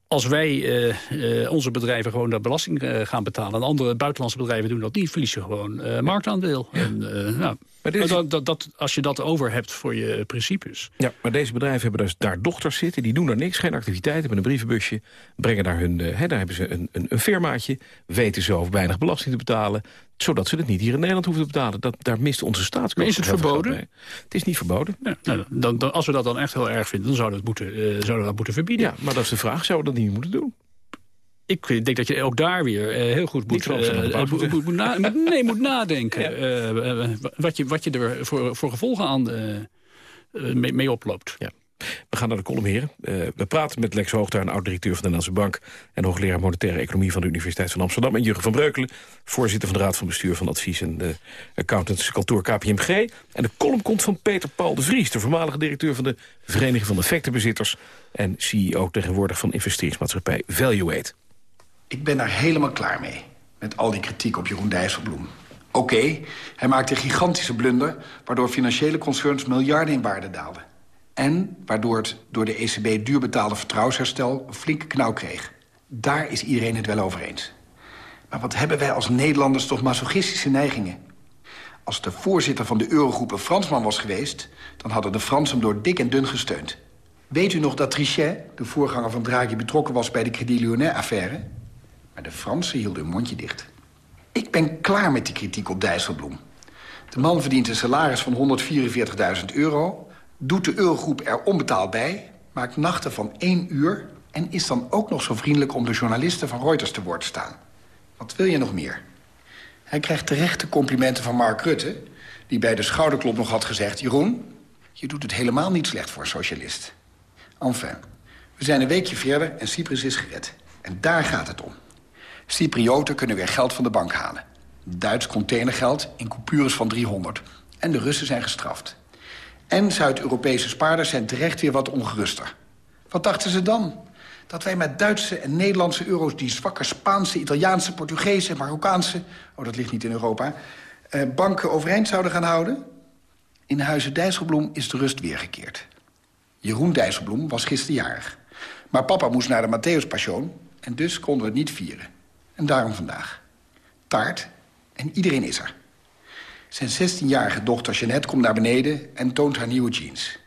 [SPEAKER 15] als wij uh, uh, onze bedrijven gewoon dat belasting uh, gaan betalen... en andere buitenlandse bedrijven doen dat niet, verlies je gewoon marktaandeel. Ja. En, nou, maar deze... dat, dat, dat, als je dat over hebt voor je principes.
[SPEAKER 14] Ja, maar deze bedrijven hebben dus daar dochters zitten, die doen daar niks, geen activiteiten, hebben een brievenbusje, brengen daar hun, hè, daar hebben ze een, een, een firmaatje, weten ze over weinig belasting te betalen, zodat ze het niet hier in Nederland hoeven te betalen. Dat, daar mist onze staatskant.
[SPEAKER 15] Is het verboden?
[SPEAKER 14] Het is niet verboden.
[SPEAKER 15] Ja, nou, dan, dan, als we dat dan echt heel erg vinden, dan zouden we, het moeten, uh, zouden we dat moeten verbieden.
[SPEAKER 14] Ja, maar dat is de vraag. Zouden we dat niet moeten doen?
[SPEAKER 15] Ik denk dat je ook daar weer uh, heel goed moet, uh, moet, moet, na, nee, moet nadenken. Ja. wat, je, wat je er voor, voor gevolgen aan mee, mee oploopt.
[SPEAKER 14] Ja. We gaan naar de column, heren. We praten met Lex Hoogtuin, oud-directeur van de Nederlandse Bank... en hoogleraar monetaire economie van de Universiteit van Amsterdam... en Jurgen van Breukelen, voorzitter van de Raad van Bestuur van Advies... en de accountantskantoor KPMG. En de column komt van Peter Paul de Vries... de voormalige directeur van de Vereniging van Effectenbezitters... en CEO tegenwoordig van investeringsmaatschappij Valuate.
[SPEAKER 26] Ik ben daar helemaal klaar mee, met al die kritiek op Jeroen Dijsselbloem. Oké, hij maakte een gigantische blunder... waardoor financiële concerns miljarden in waarde daalden. En waardoor het door de ECB duur betaalde vertrouwensherstel een flinke knauw kreeg. Daar is iedereen het wel over eens. Maar wat hebben wij als Nederlanders toch masochistische neigingen? Als de voorzitter van de Eurogroep een Fransman was geweest... dan hadden de Fransen hem door dik en dun gesteund. Weet u nog dat Trichet, de voorganger van Draghi... betrokken was bij de Crédit Lyonnais-affaire? Maar de Fransen hielden hun mondje dicht. Ik ben klaar met die kritiek op Dijsselbloem. De man verdient een salaris van 144.000 euro doet de Eurogroep er onbetaald bij... maakt nachten van één uur... en is dan ook nog zo vriendelijk om de journalisten van Reuters te woord te staan. Wat wil je nog meer? Hij krijgt terechte complimenten van Mark Rutte... die bij de schouderklop nog had gezegd... Jeroen, je doet het helemaal niet slecht voor een socialist. Enfin, we zijn een weekje verder en Cyprus is gered. En daar gaat het om. Cyprioten kunnen weer geld van de bank halen. Duits containergeld in coupures van 300. En de Russen zijn gestraft. En Zuid-Europese spaarders zijn terecht weer wat ongeruster. Wat dachten ze dan? Dat wij met Duitse en Nederlandse euro's... die zwakke Spaanse, Italiaanse, Portugese, Marokkaanse... oh, dat ligt niet in Europa... Eh, banken overeind zouden gaan houden? In Huizen Dijsselbloem is de rust weergekeerd. Jeroen Dijsselbloem was gisterjarig. Maar papa moest naar de Matthäus Passion... en dus konden we het niet vieren. En daarom vandaag. Taart en iedereen is er. Zijn 16-jarige dochter Jeannette komt naar beneden en toont haar nieuwe jeans.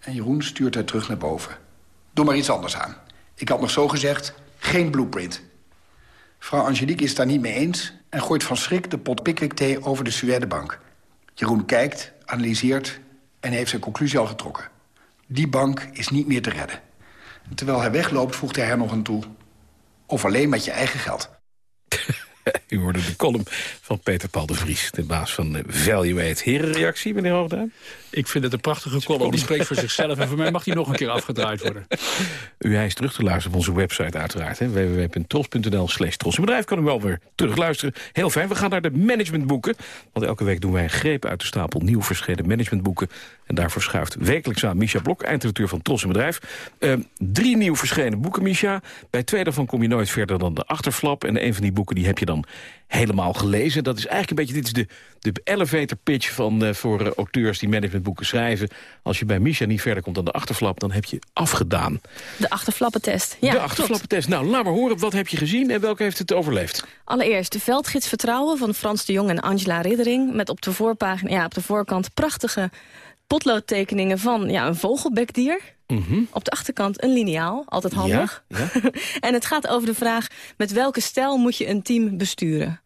[SPEAKER 26] En Jeroen stuurt haar terug naar boven. Doe maar iets anders aan. Ik had nog zo gezegd, geen blueprint. Vrouw Angelique is daar niet mee eens... en gooit van schrik de pot Pickwick thee over de Suèdebank. Jeroen kijkt, analyseert en heeft zijn conclusie al getrokken. Die bank is niet meer te redden. terwijl hij wegloopt voegt hij haar nog aan toe. Of alleen met je eigen geld.
[SPEAKER 14] U hoorde de column van Peter Paul de Vries, de baas van Valuate. Herenreactie, meneer Hoogduin?
[SPEAKER 15] Ik vind het een prachtige column. Die spreekt voor zichzelf. En voor mij mag die nog een keer afgedraaid worden.
[SPEAKER 14] U hij is terug te luisteren op onze website uiteraard. www.tros.nl slash bedrijf kan u wel weer terugluisteren. Heel fijn. We gaan naar de managementboeken. Want elke week doen wij een greep uit de stapel nieuw verschenen managementboeken. En daarvoor schuift wekelijks aan Misha Blok, eindredacteur van Tros Bedrijf. Uh, drie nieuw verschenen boeken, Misha. Bij twee daarvan kom je nooit verder dan de achterflap. En een van die boeken die heb je dan helemaal gelezen. Dat is eigenlijk een beetje, dit is de, de elevator pitch van, uh, voor uh, auteurs die managementboeken schrijven. Als je bij Misha niet verder komt dan de achterflap, dan heb je afgedaan.
[SPEAKER 27] De achterflappentest, ja.
[SPEAKER 14] De achterflappentest. Nou, laat maar horen, wat heb je gezien en welke heeft het overleefd?
[SPEAKER 27] Allereerst de veldgids Vertrouwen van Frans de Jong en Angela Riddering. Met op de, voorpagina, ja, op de voorkant prachtige potloodtekeningen van ja, een vogelbekdier.
[SPEAKER 14] Mhm.
[SPEAKER 27] Op de achterkant een liniaal, altijd handig. Ja, ja. en het gaat over de vraag... met welke stijl moet je een team besturen?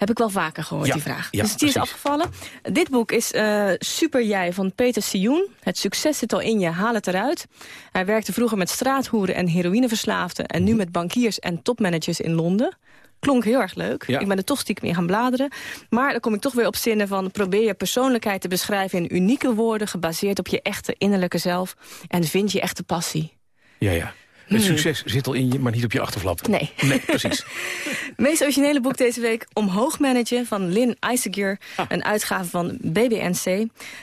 [SPEAKER 27] Heb ik wel vaker gehoord,
[SPEAKER 14] Ja,
[SPEAKER 27] die vraag.
[SPEAKER 14] ja,
[SPEAKER 27] dus die is afgevallen. Dit boek is eh, Super Jij van Peter Sioen. Het succes zit al in je, haal het eruit. Hij werkte vroeger met straathoeren en heroïneverslaafden... en
[SPEAKER 14] Mhm.
[SPEAKER 27] nu met bankiers en topmanagers in Londen. Klonk heel erg leuk.
[SPEAKER 14] Ja.
[SPEAKER 27] Ik ben er toch stiekem in gaan bladeren. Maar dan kom ik toch weer op zinnen van... probeer je persoonlijkheid te beschrijven in unieke woorden... gebaseerd op je echte innerlijke zelf. En vind je echte passie.
[SPEAKER 14] Ja, ja. Het
[SPEAKER 27] Hmm.
[SPEAKER 14] succes zit al in je, maar niet op je achterflap.
[SPEAKER 27] Nee.
[SPEAKER 14] Nee, precies.
[SPEAKER 27] Meest originele boek deze week Omhoog managen van Lynn Eisegier. Een uitgave van BBNC.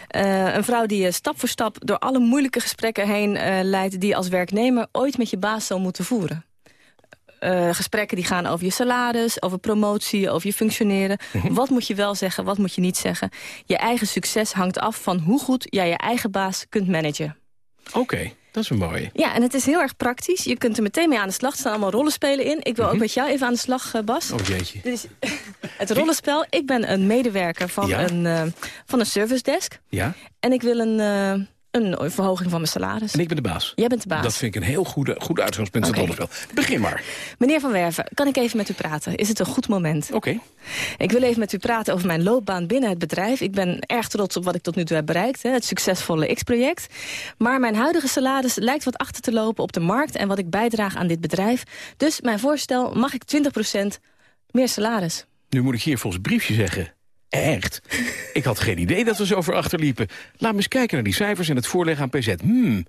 [SPEAKER 27] Eh, een vrouw die je stap voor stap door alle moeilijke gesprekken heen eh, leidt... die je als werknemer ooit met je baas zal moeten voeren. Eh, gesprekken die gaan over je salaris, over promotie, over je functioneren. Wat moet je wel zeggen, wat moet je niet zeggen? Je eigen succes hangt af van hoe goed jij je eigen baas kunt managen.
[SPEAKER 14] Oké, dat is een mooie.
[SPEAKER 27] Ja, en het is heel erg praktisch. Je kunt er meteen mee aan de slag. Er staan allemaal rollenspelen in. Ik wil ook met jou even aan de slag, eh, Bas.
[SPEAKER 14] Oh jeetje.
[SPEAKER 27] Is het rollenspel. Ik ben een medewerker van,
[SPEAKER 14] Ja?
[SPEAKER 27] een, eh, van een service desk.
[SPEAKER 14] Ja?
[SPEAKER 27] En ik wil een, eh, een verhoging van mijn salaris.
[SPEAKER 14] En ik ben de baas.
[SPEAKER 27] Jij bent de baas.
[SPEAKER 14] Dat vind ik een heel goede, goede uitgangspunt van
[SPEAKER 27] Oké.
[SPEAKER 14] rollenspel. Begin maar.
[SPEAKER 27] Meneer Van Werven, kan ik even met u praten? Is het een goed moment?
[SPEAKER 14] Oké.
[SPEAKER 27] Ik wil even met u praten over mijn loopbaan binnen het bedrijf. Ik ben erg trots op wat ik tot nu toe heb bereikt. Hè, het succesvolle X-project. Maar mijn huidige salaris lijkt wat achter te lopen op de markt... en wat ik bijdraag aan dit bedrijf. Dus mijn voorstel, mag ik 20% meer salaris?
[SPEAKER 14] Nu moet ik hier volgens briefje zeggen. Echt? Ik had geen idee dat we zo ver achterliepen. Laat me eens kijken naar die cijfers en het voorleggen aan PZ. Hmm,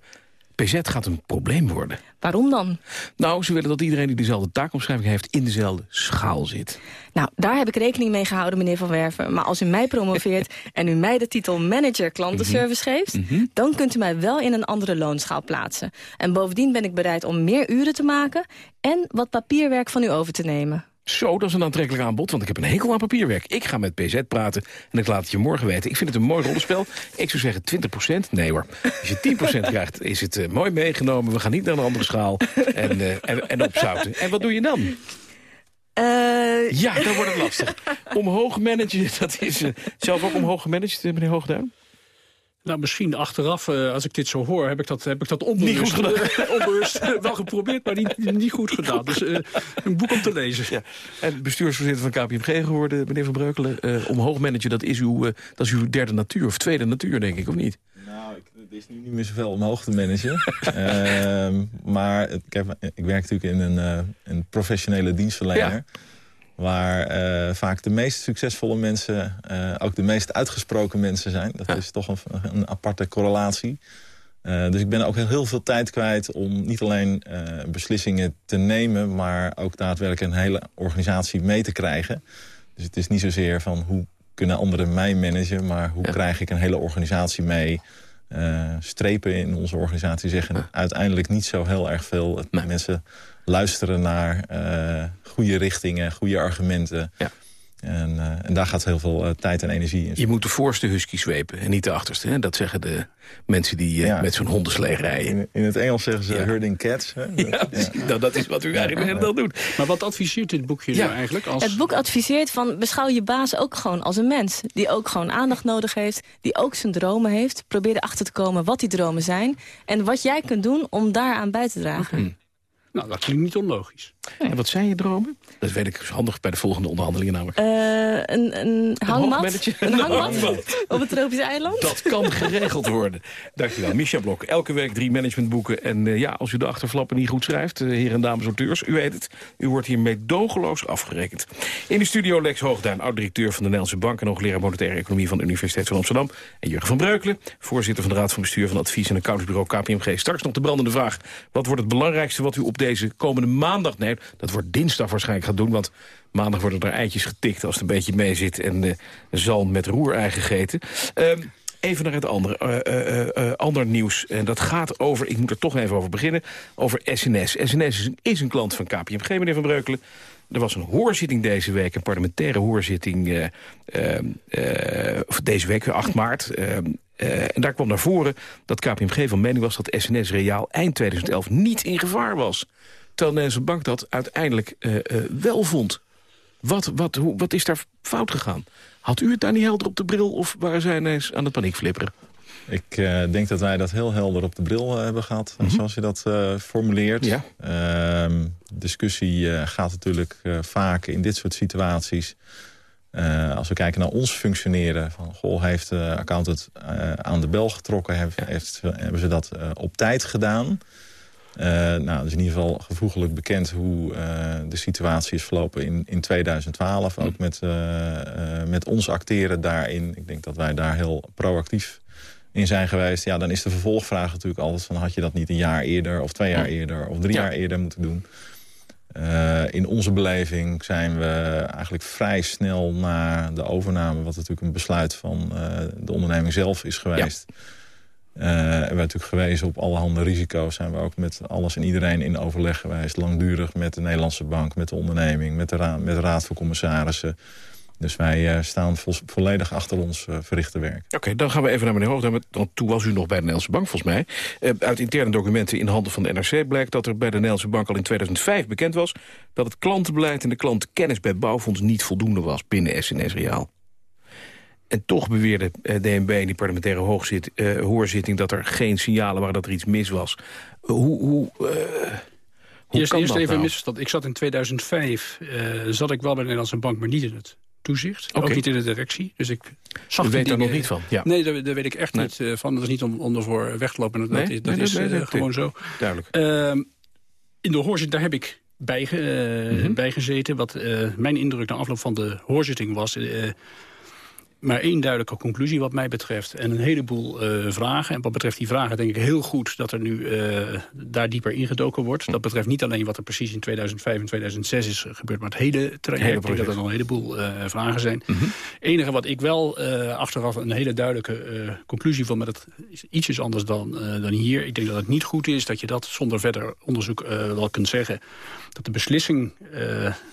[SPEAKER 14] PZ gaat een probleem worden.
[SPEAKER 27] Waarom dan?
[SPEAKER 14] Nou, ze willen dat iedereen die dezelfde taakomschrijving heeft... in dezelfde schaal zit.
[SPEAKER 27] Nou, daar heb ik rekening mee gehouden, meneer Van Werven. Maar als u mij promoveert en u mij de titel manager klantenservice geeft... dan kunt u mij wel in een andere loonschaal plaatsen. En bovendien ben ik bereid om meer uren te maken... en wat papierwerk van u over te nemen.
[SPEAKER 14] Zo, dat is een aantrekkelijk aanbod, want ik heb een hekel aan papierwerk. Ik ga met PZ praten en ik laat het je morgen weten. Ik vind het een mooi rollenspel. Ik zou zeggen 20% Nee hoor. Als je 10% krijgt, is het eh, mooi meegenomen. We gaan niet naar een andere schaal en, eh, en, en opzouten. En wat doe je dan?
[SPEAKER 27] Eh,
[SPEAKER 14] Ja, dan wordt het lastig. Omhoog managen, dat is zelf ook omhoog gemanaged, meneer Hoogduin?
[SPEAKER 15] Nou, misschien achteraf, eh, als ik dit zo hoor, heb ik dat, heb ik dat onbewust,
[SPEAKER 14] Niet goed gedaan.
[SPEAKER 15] onbewust eh, wel geprobeerd, maar niet, niet goed gedaan. Dus eh, een boek om te lezen.
[SPEAKER 14] Ja. En bestuursvoorzitter van KPMG geworden, meneer Van Breukelen. Eh, omhoog managen, dat is, uw, dat is uw derde natuur, of tweede natuur, denk ik, of niet?
[SPEAKER 16] Nou, ik, het is nu niet meer zoveel omhoog te managen. Ehm, maar ik, heb, ik werk natuurlijk in een, eh, een professionele dienstverlener. Waar eh, vaak de meest succesvolle mensen eh, ook de meest uitgesproken mensen zijn. Dat is toch een, een aparte correlatie. Eh, dus ik ben ook heel, heel veel tijd kwijt om niet alleen beslissingen te nemen... maar ook daadwerkelijk een hele organisatie mee te krijgen. Dus het is niet zozeer van hoe kunnen anderen mij managen... maar hoe krijg ik een hele organisatie mee... Strepen in onze organisatie zeggen uiteindelijk niet zo heel erg veel. Het- Mensen luisteren naar eh, goede richtingen, goede argumenten. En, eh, en daar gaat heel veel eh, tijd en energie in.
[SPEAKER 14] Je moet de voorste husky zwepen en niet de achterste. Hè? Dat zeggen de mensen die eh,
[SPEAKER 16] Ja.
[SPEAKER 14] met zo'n hondensleeg rijden.
[SPEAKER 16] In, in het Engels zeggen ze herding cats. Hè?
[SPEAKER 14] Ja. Nou, dat is wat u eigenlijk de hele dag doet.
[SPEAKER 15] Maar wat adviseert dit boekje
[SPEAKER 14] Ja.
[SPEAKER 15] nou eigenlijk? Als...
[SPEAKER 27] Het boek adviseert van beschouw je baas ook gewoon als een mens. Die ook gewoon aandacht nodig heeft. Die ook zijn dromen heeft. Probeer erachter te komen wat die dromen zijn. En wat jij kunt doen om daaraan bij te dragen.
[SPEAKER 15] Nou, dat klinkt niet onlogisch.
[SPEAKER 14] En wat zijn je dromen? Dat weet ik is handig bij de volgende onderhandelingen namelijk.
[SPEAKER 27] Eh, een, een hangmat? Een
[SPEAKER 14] Een
[SPEAKER 27] hangmat op het tropische eiland?
[SPEAKER 14] Dat kan geregeld worden. Dankjewel. Micha Blok, elke week drie managementboeken. En eh, ja, als u de achterflappen niet goed schrijft, eh, heren en dames auteurs, u weet het, u wordt hier meedogenloos afgerekend. In de studio Lex Hoogduin, oud-directeur van de Nederlandse Bank... en hoogleraar monetaire economie van de Universiteit van Amsterdam. En Jurgen van Breukelen, voorzitter van de Raad van Bestuur... van advies- en accountsbureau KPMG. Straks nog de brandende vraag. Wat wordt het belangrijkste wat u op deze komende maandag neemt? Dat wordt dinsdag waarschijnlijk gaat doen, want... Maandag worden er eitjes getikt als het een beetje mee zit... en eh zalm met roerei gegeten. Ehm, Even naar het andere, eh, eh, ander nieuws. En dat gaat over, ik moet er toch even over beginnen, over SNS. SNS is een, is een klant van KPMG, meneer Van Breukelen. Er was een hoorzitting deze week, een parlementaire hoorzitting... eh, eh, eh, of deze week, 8 maart. eh, eh, en daar kwam naar voren dat KPMG van mening was... dat SNS Reaal eind 2011 niet in gevaar was. Terwijl de Nederlandse Bank dat uiteindelijk eh, eh, wel vond. Wat, wat, hoe, wat is daar fout gegaan? Had u het daar niet helder op de bril of waren zij ineens aan het paniekflipperen?
[SPEAKER 16] Ik eh, denk dat wij dat heel helder op de bril hebben gehad, zoals je dat formuleert.
[SPEAKER 14] Ja.
[SPEAKER 16] Ehm, discussie gaat natuurlijk vaak in dit soort situaties als we kijken naar ons functioneren... van goh, heeft de accountant aan de bel getrokken... Heeft, heeft, hebben ze dat op tijd gedaan... nou, dat is in ieder geval gevoeglijk bekend hoe de situatie is verlopen in, in 2012. Ook met, met ons acteren daarin. Ik denk dat wij daar heel proactief in zijn geweest. Ja, dan is de vervolgvraag natuurlijk altijd van... had je dat niet een jaar eerder of twee jaar eerder of drie jaar eerder moeten doen... Uh, in onze beleving zijn we eigenlijk vrij snel na de overname... wat natuurlijk een besluit van uh, de onderneming zelf is geweest... Ja. Uh, hebben we natuurlijk gewezen op allerhande risico's. Zijn we ook met alles en iedereen in overleg geweest. Langdurig met de Nederlandse bank, met de onderneming... met de, raad, met Raad van Commissarissen... Dus wij uh, staan vo volledig achter ons uh, verrichte werk.
[SPEAKER 14] Oké, dan gaan we even naar meneer Hoogdam. Want toen was u nog bij de Nederlandse Bank, volgens mij. Uh, uit interne documenten in handen van de NRC blijkt dat er bij de Nederlandse Bank al in 2005 bekend was... dat het klantenbeleid en de klantenkennis bij bouwfonds niet voldoende was binnen SNS Reaal. En toch beweerde DNB in die parlementaire hoogzit, hoorzitting... dat er geen signalen waren dat er iets mis was. hoe... hoe hoe
[SPEAKER 15] eerst, eerst even
[SPEAKER 14] nou?
[SPEAKER 15] een misverstand. Ik zat in 2005, zat ik wel bij de Nederlandse Bank, maar niet in het toezicht.
[SPEAKER 14] Okay.
[SPEAKER 15] Ook niet in de directie. Dus ik zag
[SPEAKER 14] U weet daar nog niet van? Ja.
[SPEAKER 15] Nee, daar, daar weet ik echt nee. niet uh, van. Dat is niet om, om ervoor weg te lopen. Dat,
[SPEAKER 14] nee?
[SPEAKER 15] is, dat
[SPEAKER 14] nee,
[SPEAKER 15] is
[SPEAKER 14] nee,
[SPEAKER 15] uh, gewoon zo.
[SPEAKER 14] Duidelijk.
[SPEAKER 15] Uh, in de hoorzitting, daar heb ik bij, mm -hmm. bijgezeten. Wat eh, mijn indruk na afloop van de hoorzitting was maar één duidelijke conclusie wat mij betreft. En een heleboel uh, vragen. En wat betreft die vragen denk ik heel goed dat er nu uh, daar dieper ingedoken wordt. Dat betreft niet alleen wat er precies in 2005 en 2006 is gebeurd... maar het hele traject. Ik denk dat er nog een heleboel uh, vragen zijn.
[SPEAKER 14] Mhm.
[SPEAKER 15] Het mm -hmm. enige wat ik wel achteraf een hele duidelijke conclusie vond... maar dat is ietsjes anders dan, dan hier. Ik denk dat het niet goed is dat je dat zonder verder onderzoek wel kunt zeggen... dat de beslissing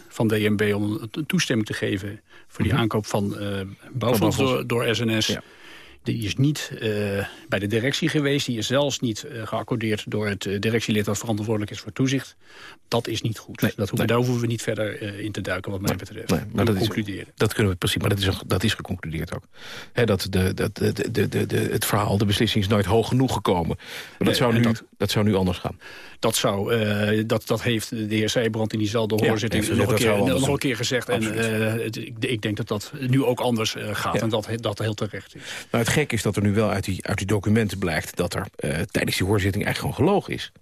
[SPEAKER 15] van DNB om toestemming te geven... voor die aankoop van uh, bouwfonds door, door SNS... Ja. Die is niet uh, bij de directie geweest. Die is zelfs niet uh, geaccordeerd door het uh, directielid... dat verantwoordelijk is voor toezicht. Dat is niet goed.
[SPEAKER 14] Nee,
[SPEAKER 15] dat hoeven,
[SPEAKER 14] nee.
[SPEAKER 15] Daar hoeven we niet verder in te duiken, wat mij
[SPEAKER 14] nee,
[SPEAKER 15] betreft.
[SPEAKER 14] Nee, maar dat,
[SPEAKER 15] concluderen.
[SPEAKER 14] Is, dat kunnen we precies, maar dat is, dat is geconcludeerd ook. He, dat de, de, de, de, de, de, het verhaal, de beslissing is nooit hoog genoeg gekomen. Maar dat, zou, nu, dat, dat zou nu anders gaan.
[SPEAKER 15] Dat, zou, dat, dat heeft de heer Zijbrand in diezelfde hoorzitting ja, nog, een keer, nog een keer gezegd. Absoluut. En het, ik, ik denk dat dat nu ook anders gaat ja. en dat dat heel terecht is.
[SPEAKER 14] Nou, het gek is dat er nu wel uit die, uit die documenten blijkt... dat er tijdens die hoorzitting eigenlijk gewoon gelogen is.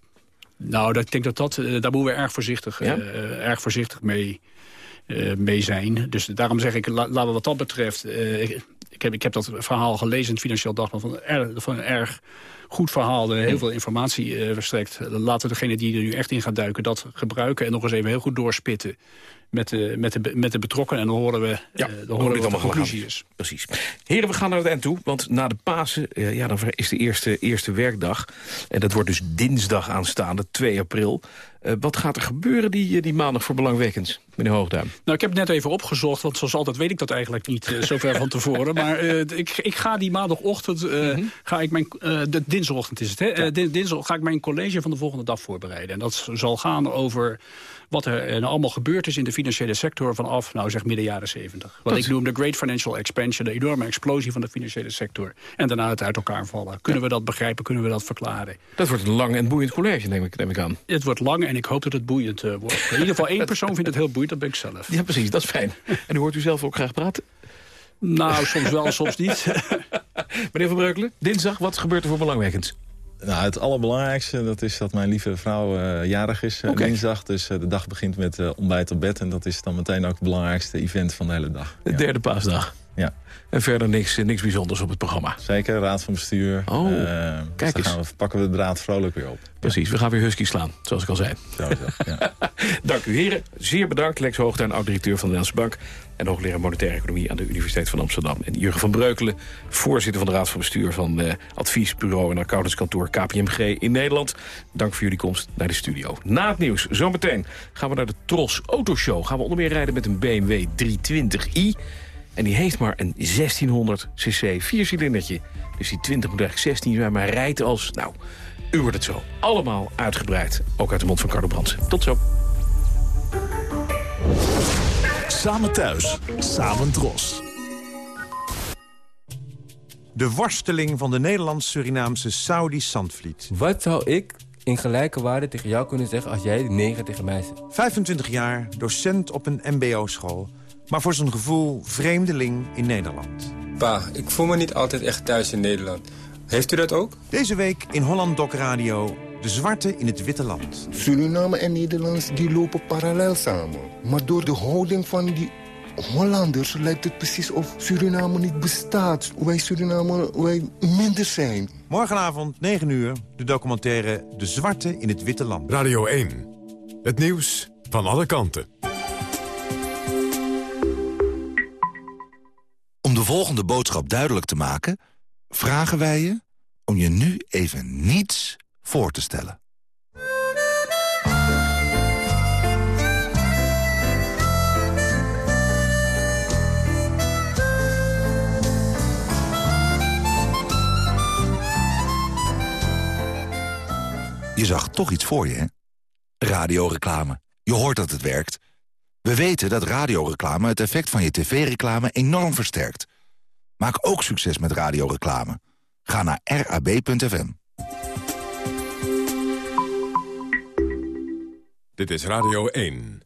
[SPEAKER 15] Nou, dat, ik denk dat dat, daar moeten we erg voorzichtig, ja? erg voorzichtig mee, mee zijn. Dus daarom zeg ik, la, laten we wat dat betreft... ik, heb, ik heb dat verhaal gelezen in het Financieel Dagblad... van, van een erg goed verhaal, er heel veel informatie verstrekt. Laten we degene die er nu echt in gaat duiken dat gebruiken... en nog eens even heel goed doorspitten met de, met de, met de betrokkenen. En dan horen we,
[SPEAKER 14] ja,
[SPEAKER 15] uh, dan horen we wat de conclusie is.
[SPEAKER 14] Precies. Heren, we gaan naar het eind toe, want na de Pasen uh, ja, dan is de eerste, eerste werkdag. En dat wordt dus dinsdag aanstaande, 2 april. Uh, wat gaat er gebeuren die, die maandag voor belangwekkends, meneer Hoogduim?
[SPEAKER 15] Nou, ik heb het net even opgezocht, want zoals altijd weet ik dat eigenlijk niet uh, zo ver van tevoren. Maar uh, ik, ik ga die maandagochtend, mm -hmm. ga ik mijn, de dinsdagochtend is het, hè? Ja. dinsdag ga ik mijn college van de volgende dag voorbereiden. En dat zal gaan over wat er nou allemaal gebeurd is in de financiële sector vanaf, nou zeg midden jaren 70. Wat ik noem de Great Financial Expansion, de enorme explosie van de financiële sector. En daarna het uit elkaar vallen. Kunnen ja. we dat begrijpen, kunnen we dat verklaren?
[SPEAKER 14] Dat wordt een lang en boeiend college, neem ik, neem ik aan.
[SPEAKER 15] Het wordt lang en ik hoop dat het boeiend uh, wordt. In ieder geval één persoon vindt het heel boeiend, dat ben ik zelf.
[SPEAKER 14] Ja, precies, dat is fijn. En u hoort u zelf ook graag praten?
[SPEAKER 15] Nou, soms wel, soms niet.
[SPEAKER 14] Meneer Van Breukelen, dinsdag, wat gebeurt er voor belangwekkends?
[SPEAKER 16] Nou, het allerbelangrijkste dat is dat mijn lieve vrouw uh, jarig is uh, okay. dinsdag. Dus uh, de dag begint met ontbijt op bed. En dat is dan meteen ook het belangrijkste event van de hele dag.
[SPEAKER 14] De ja. derde paasdag.
[SPEAKER 16] Ja.
[SPEAKER 14] En verder niks, niks bijzonders op het programma.
[SPEAKER 16] Zeker, raad van bestuur.
[SPEAKER 14] Oh, kijk
[SPEAKER 16] dus
[SPEAKER 14] eens.
[SPEAKER 16] We, pakken we de draad vrolijk weer op.
[SPEAKER 14] Precies, we gaan weer husky slaan, zoals ik al zei.
[SPEAKER 16] Zo is dat, ja.
[SPEAKER 14] Dank u heren. Zeer bedankt, Lex Hoogtuin, oud-directeur van de Nederlandse Bank... en hoogleraar monetaire economie aan de Universiteit van Amsterdam. En Jurgen van Breukelen, voorzitter van de Raad van Bestuur... van uh, adviesbureau en accountantskantoor KPMG in Nederland. Dank voor jullie komst naar de studio. Na het nieuws, zometeen gaan we naar de Tros Autoshow. Gaan we onder meer rijden met een BMW 320i... En die heeft maar een 1600 cc viercilindertje. Dus die 20 moet eigenlijk 16 zijn, maar rijdt als... Nou, u wordt het zo. Allemaal uitgebreid. Ook uit de mond van Carlo Brandsen. Tot zo.
[SPEAKER 28] Samen thuis, samen dros. De worsteling van de Nederlands-Surinaamse Saudi Sandvliet.
[SPEAKER 29] Wat zou ik in gelijke waarde tegen jou kunnen zeggen als jij negen tegen mij zegt?
[SPEAKER 28] 25 jaar, docent op een mbo-school maar voor zijn gevoel vreemdeling in Nederland.
[SPEAKER 30] Pa, ik voel me niet altijd echt thuis in Nederland. Heeft u dat ook?
[SPEAKER 28] Deze week in Holland Doc Radio... De zwarte in het witte land.
[SPEAKER 31] Suriname en Nederlands die lopen parallel samen. Maar door de houding van die Hollanders lijkt het precies of Suriname niet bestaat. Wij Suriname, wij minder zijn.
[SPEAKER 28] Morgenavond, 9 uur, de documentaire De Zwarte in het Witte Land.
[SPEAKER 1] Radio 1. Het nieuws van alle kanten.
[SPEAKER 32] De volgende boodschap duidelijk te maken... vragen wij je om je nu even niets voor te stellen. Je zag toch iets voor je, hè? Radioreclame. Je hoort dat het werkt. We weten dat radioreclame het effect van je tv-reclame enorm versterkt. Maak ook succes met radioreclame. Ga naar rab.fm.
[SPEAKER 1] Dit is Radio 1.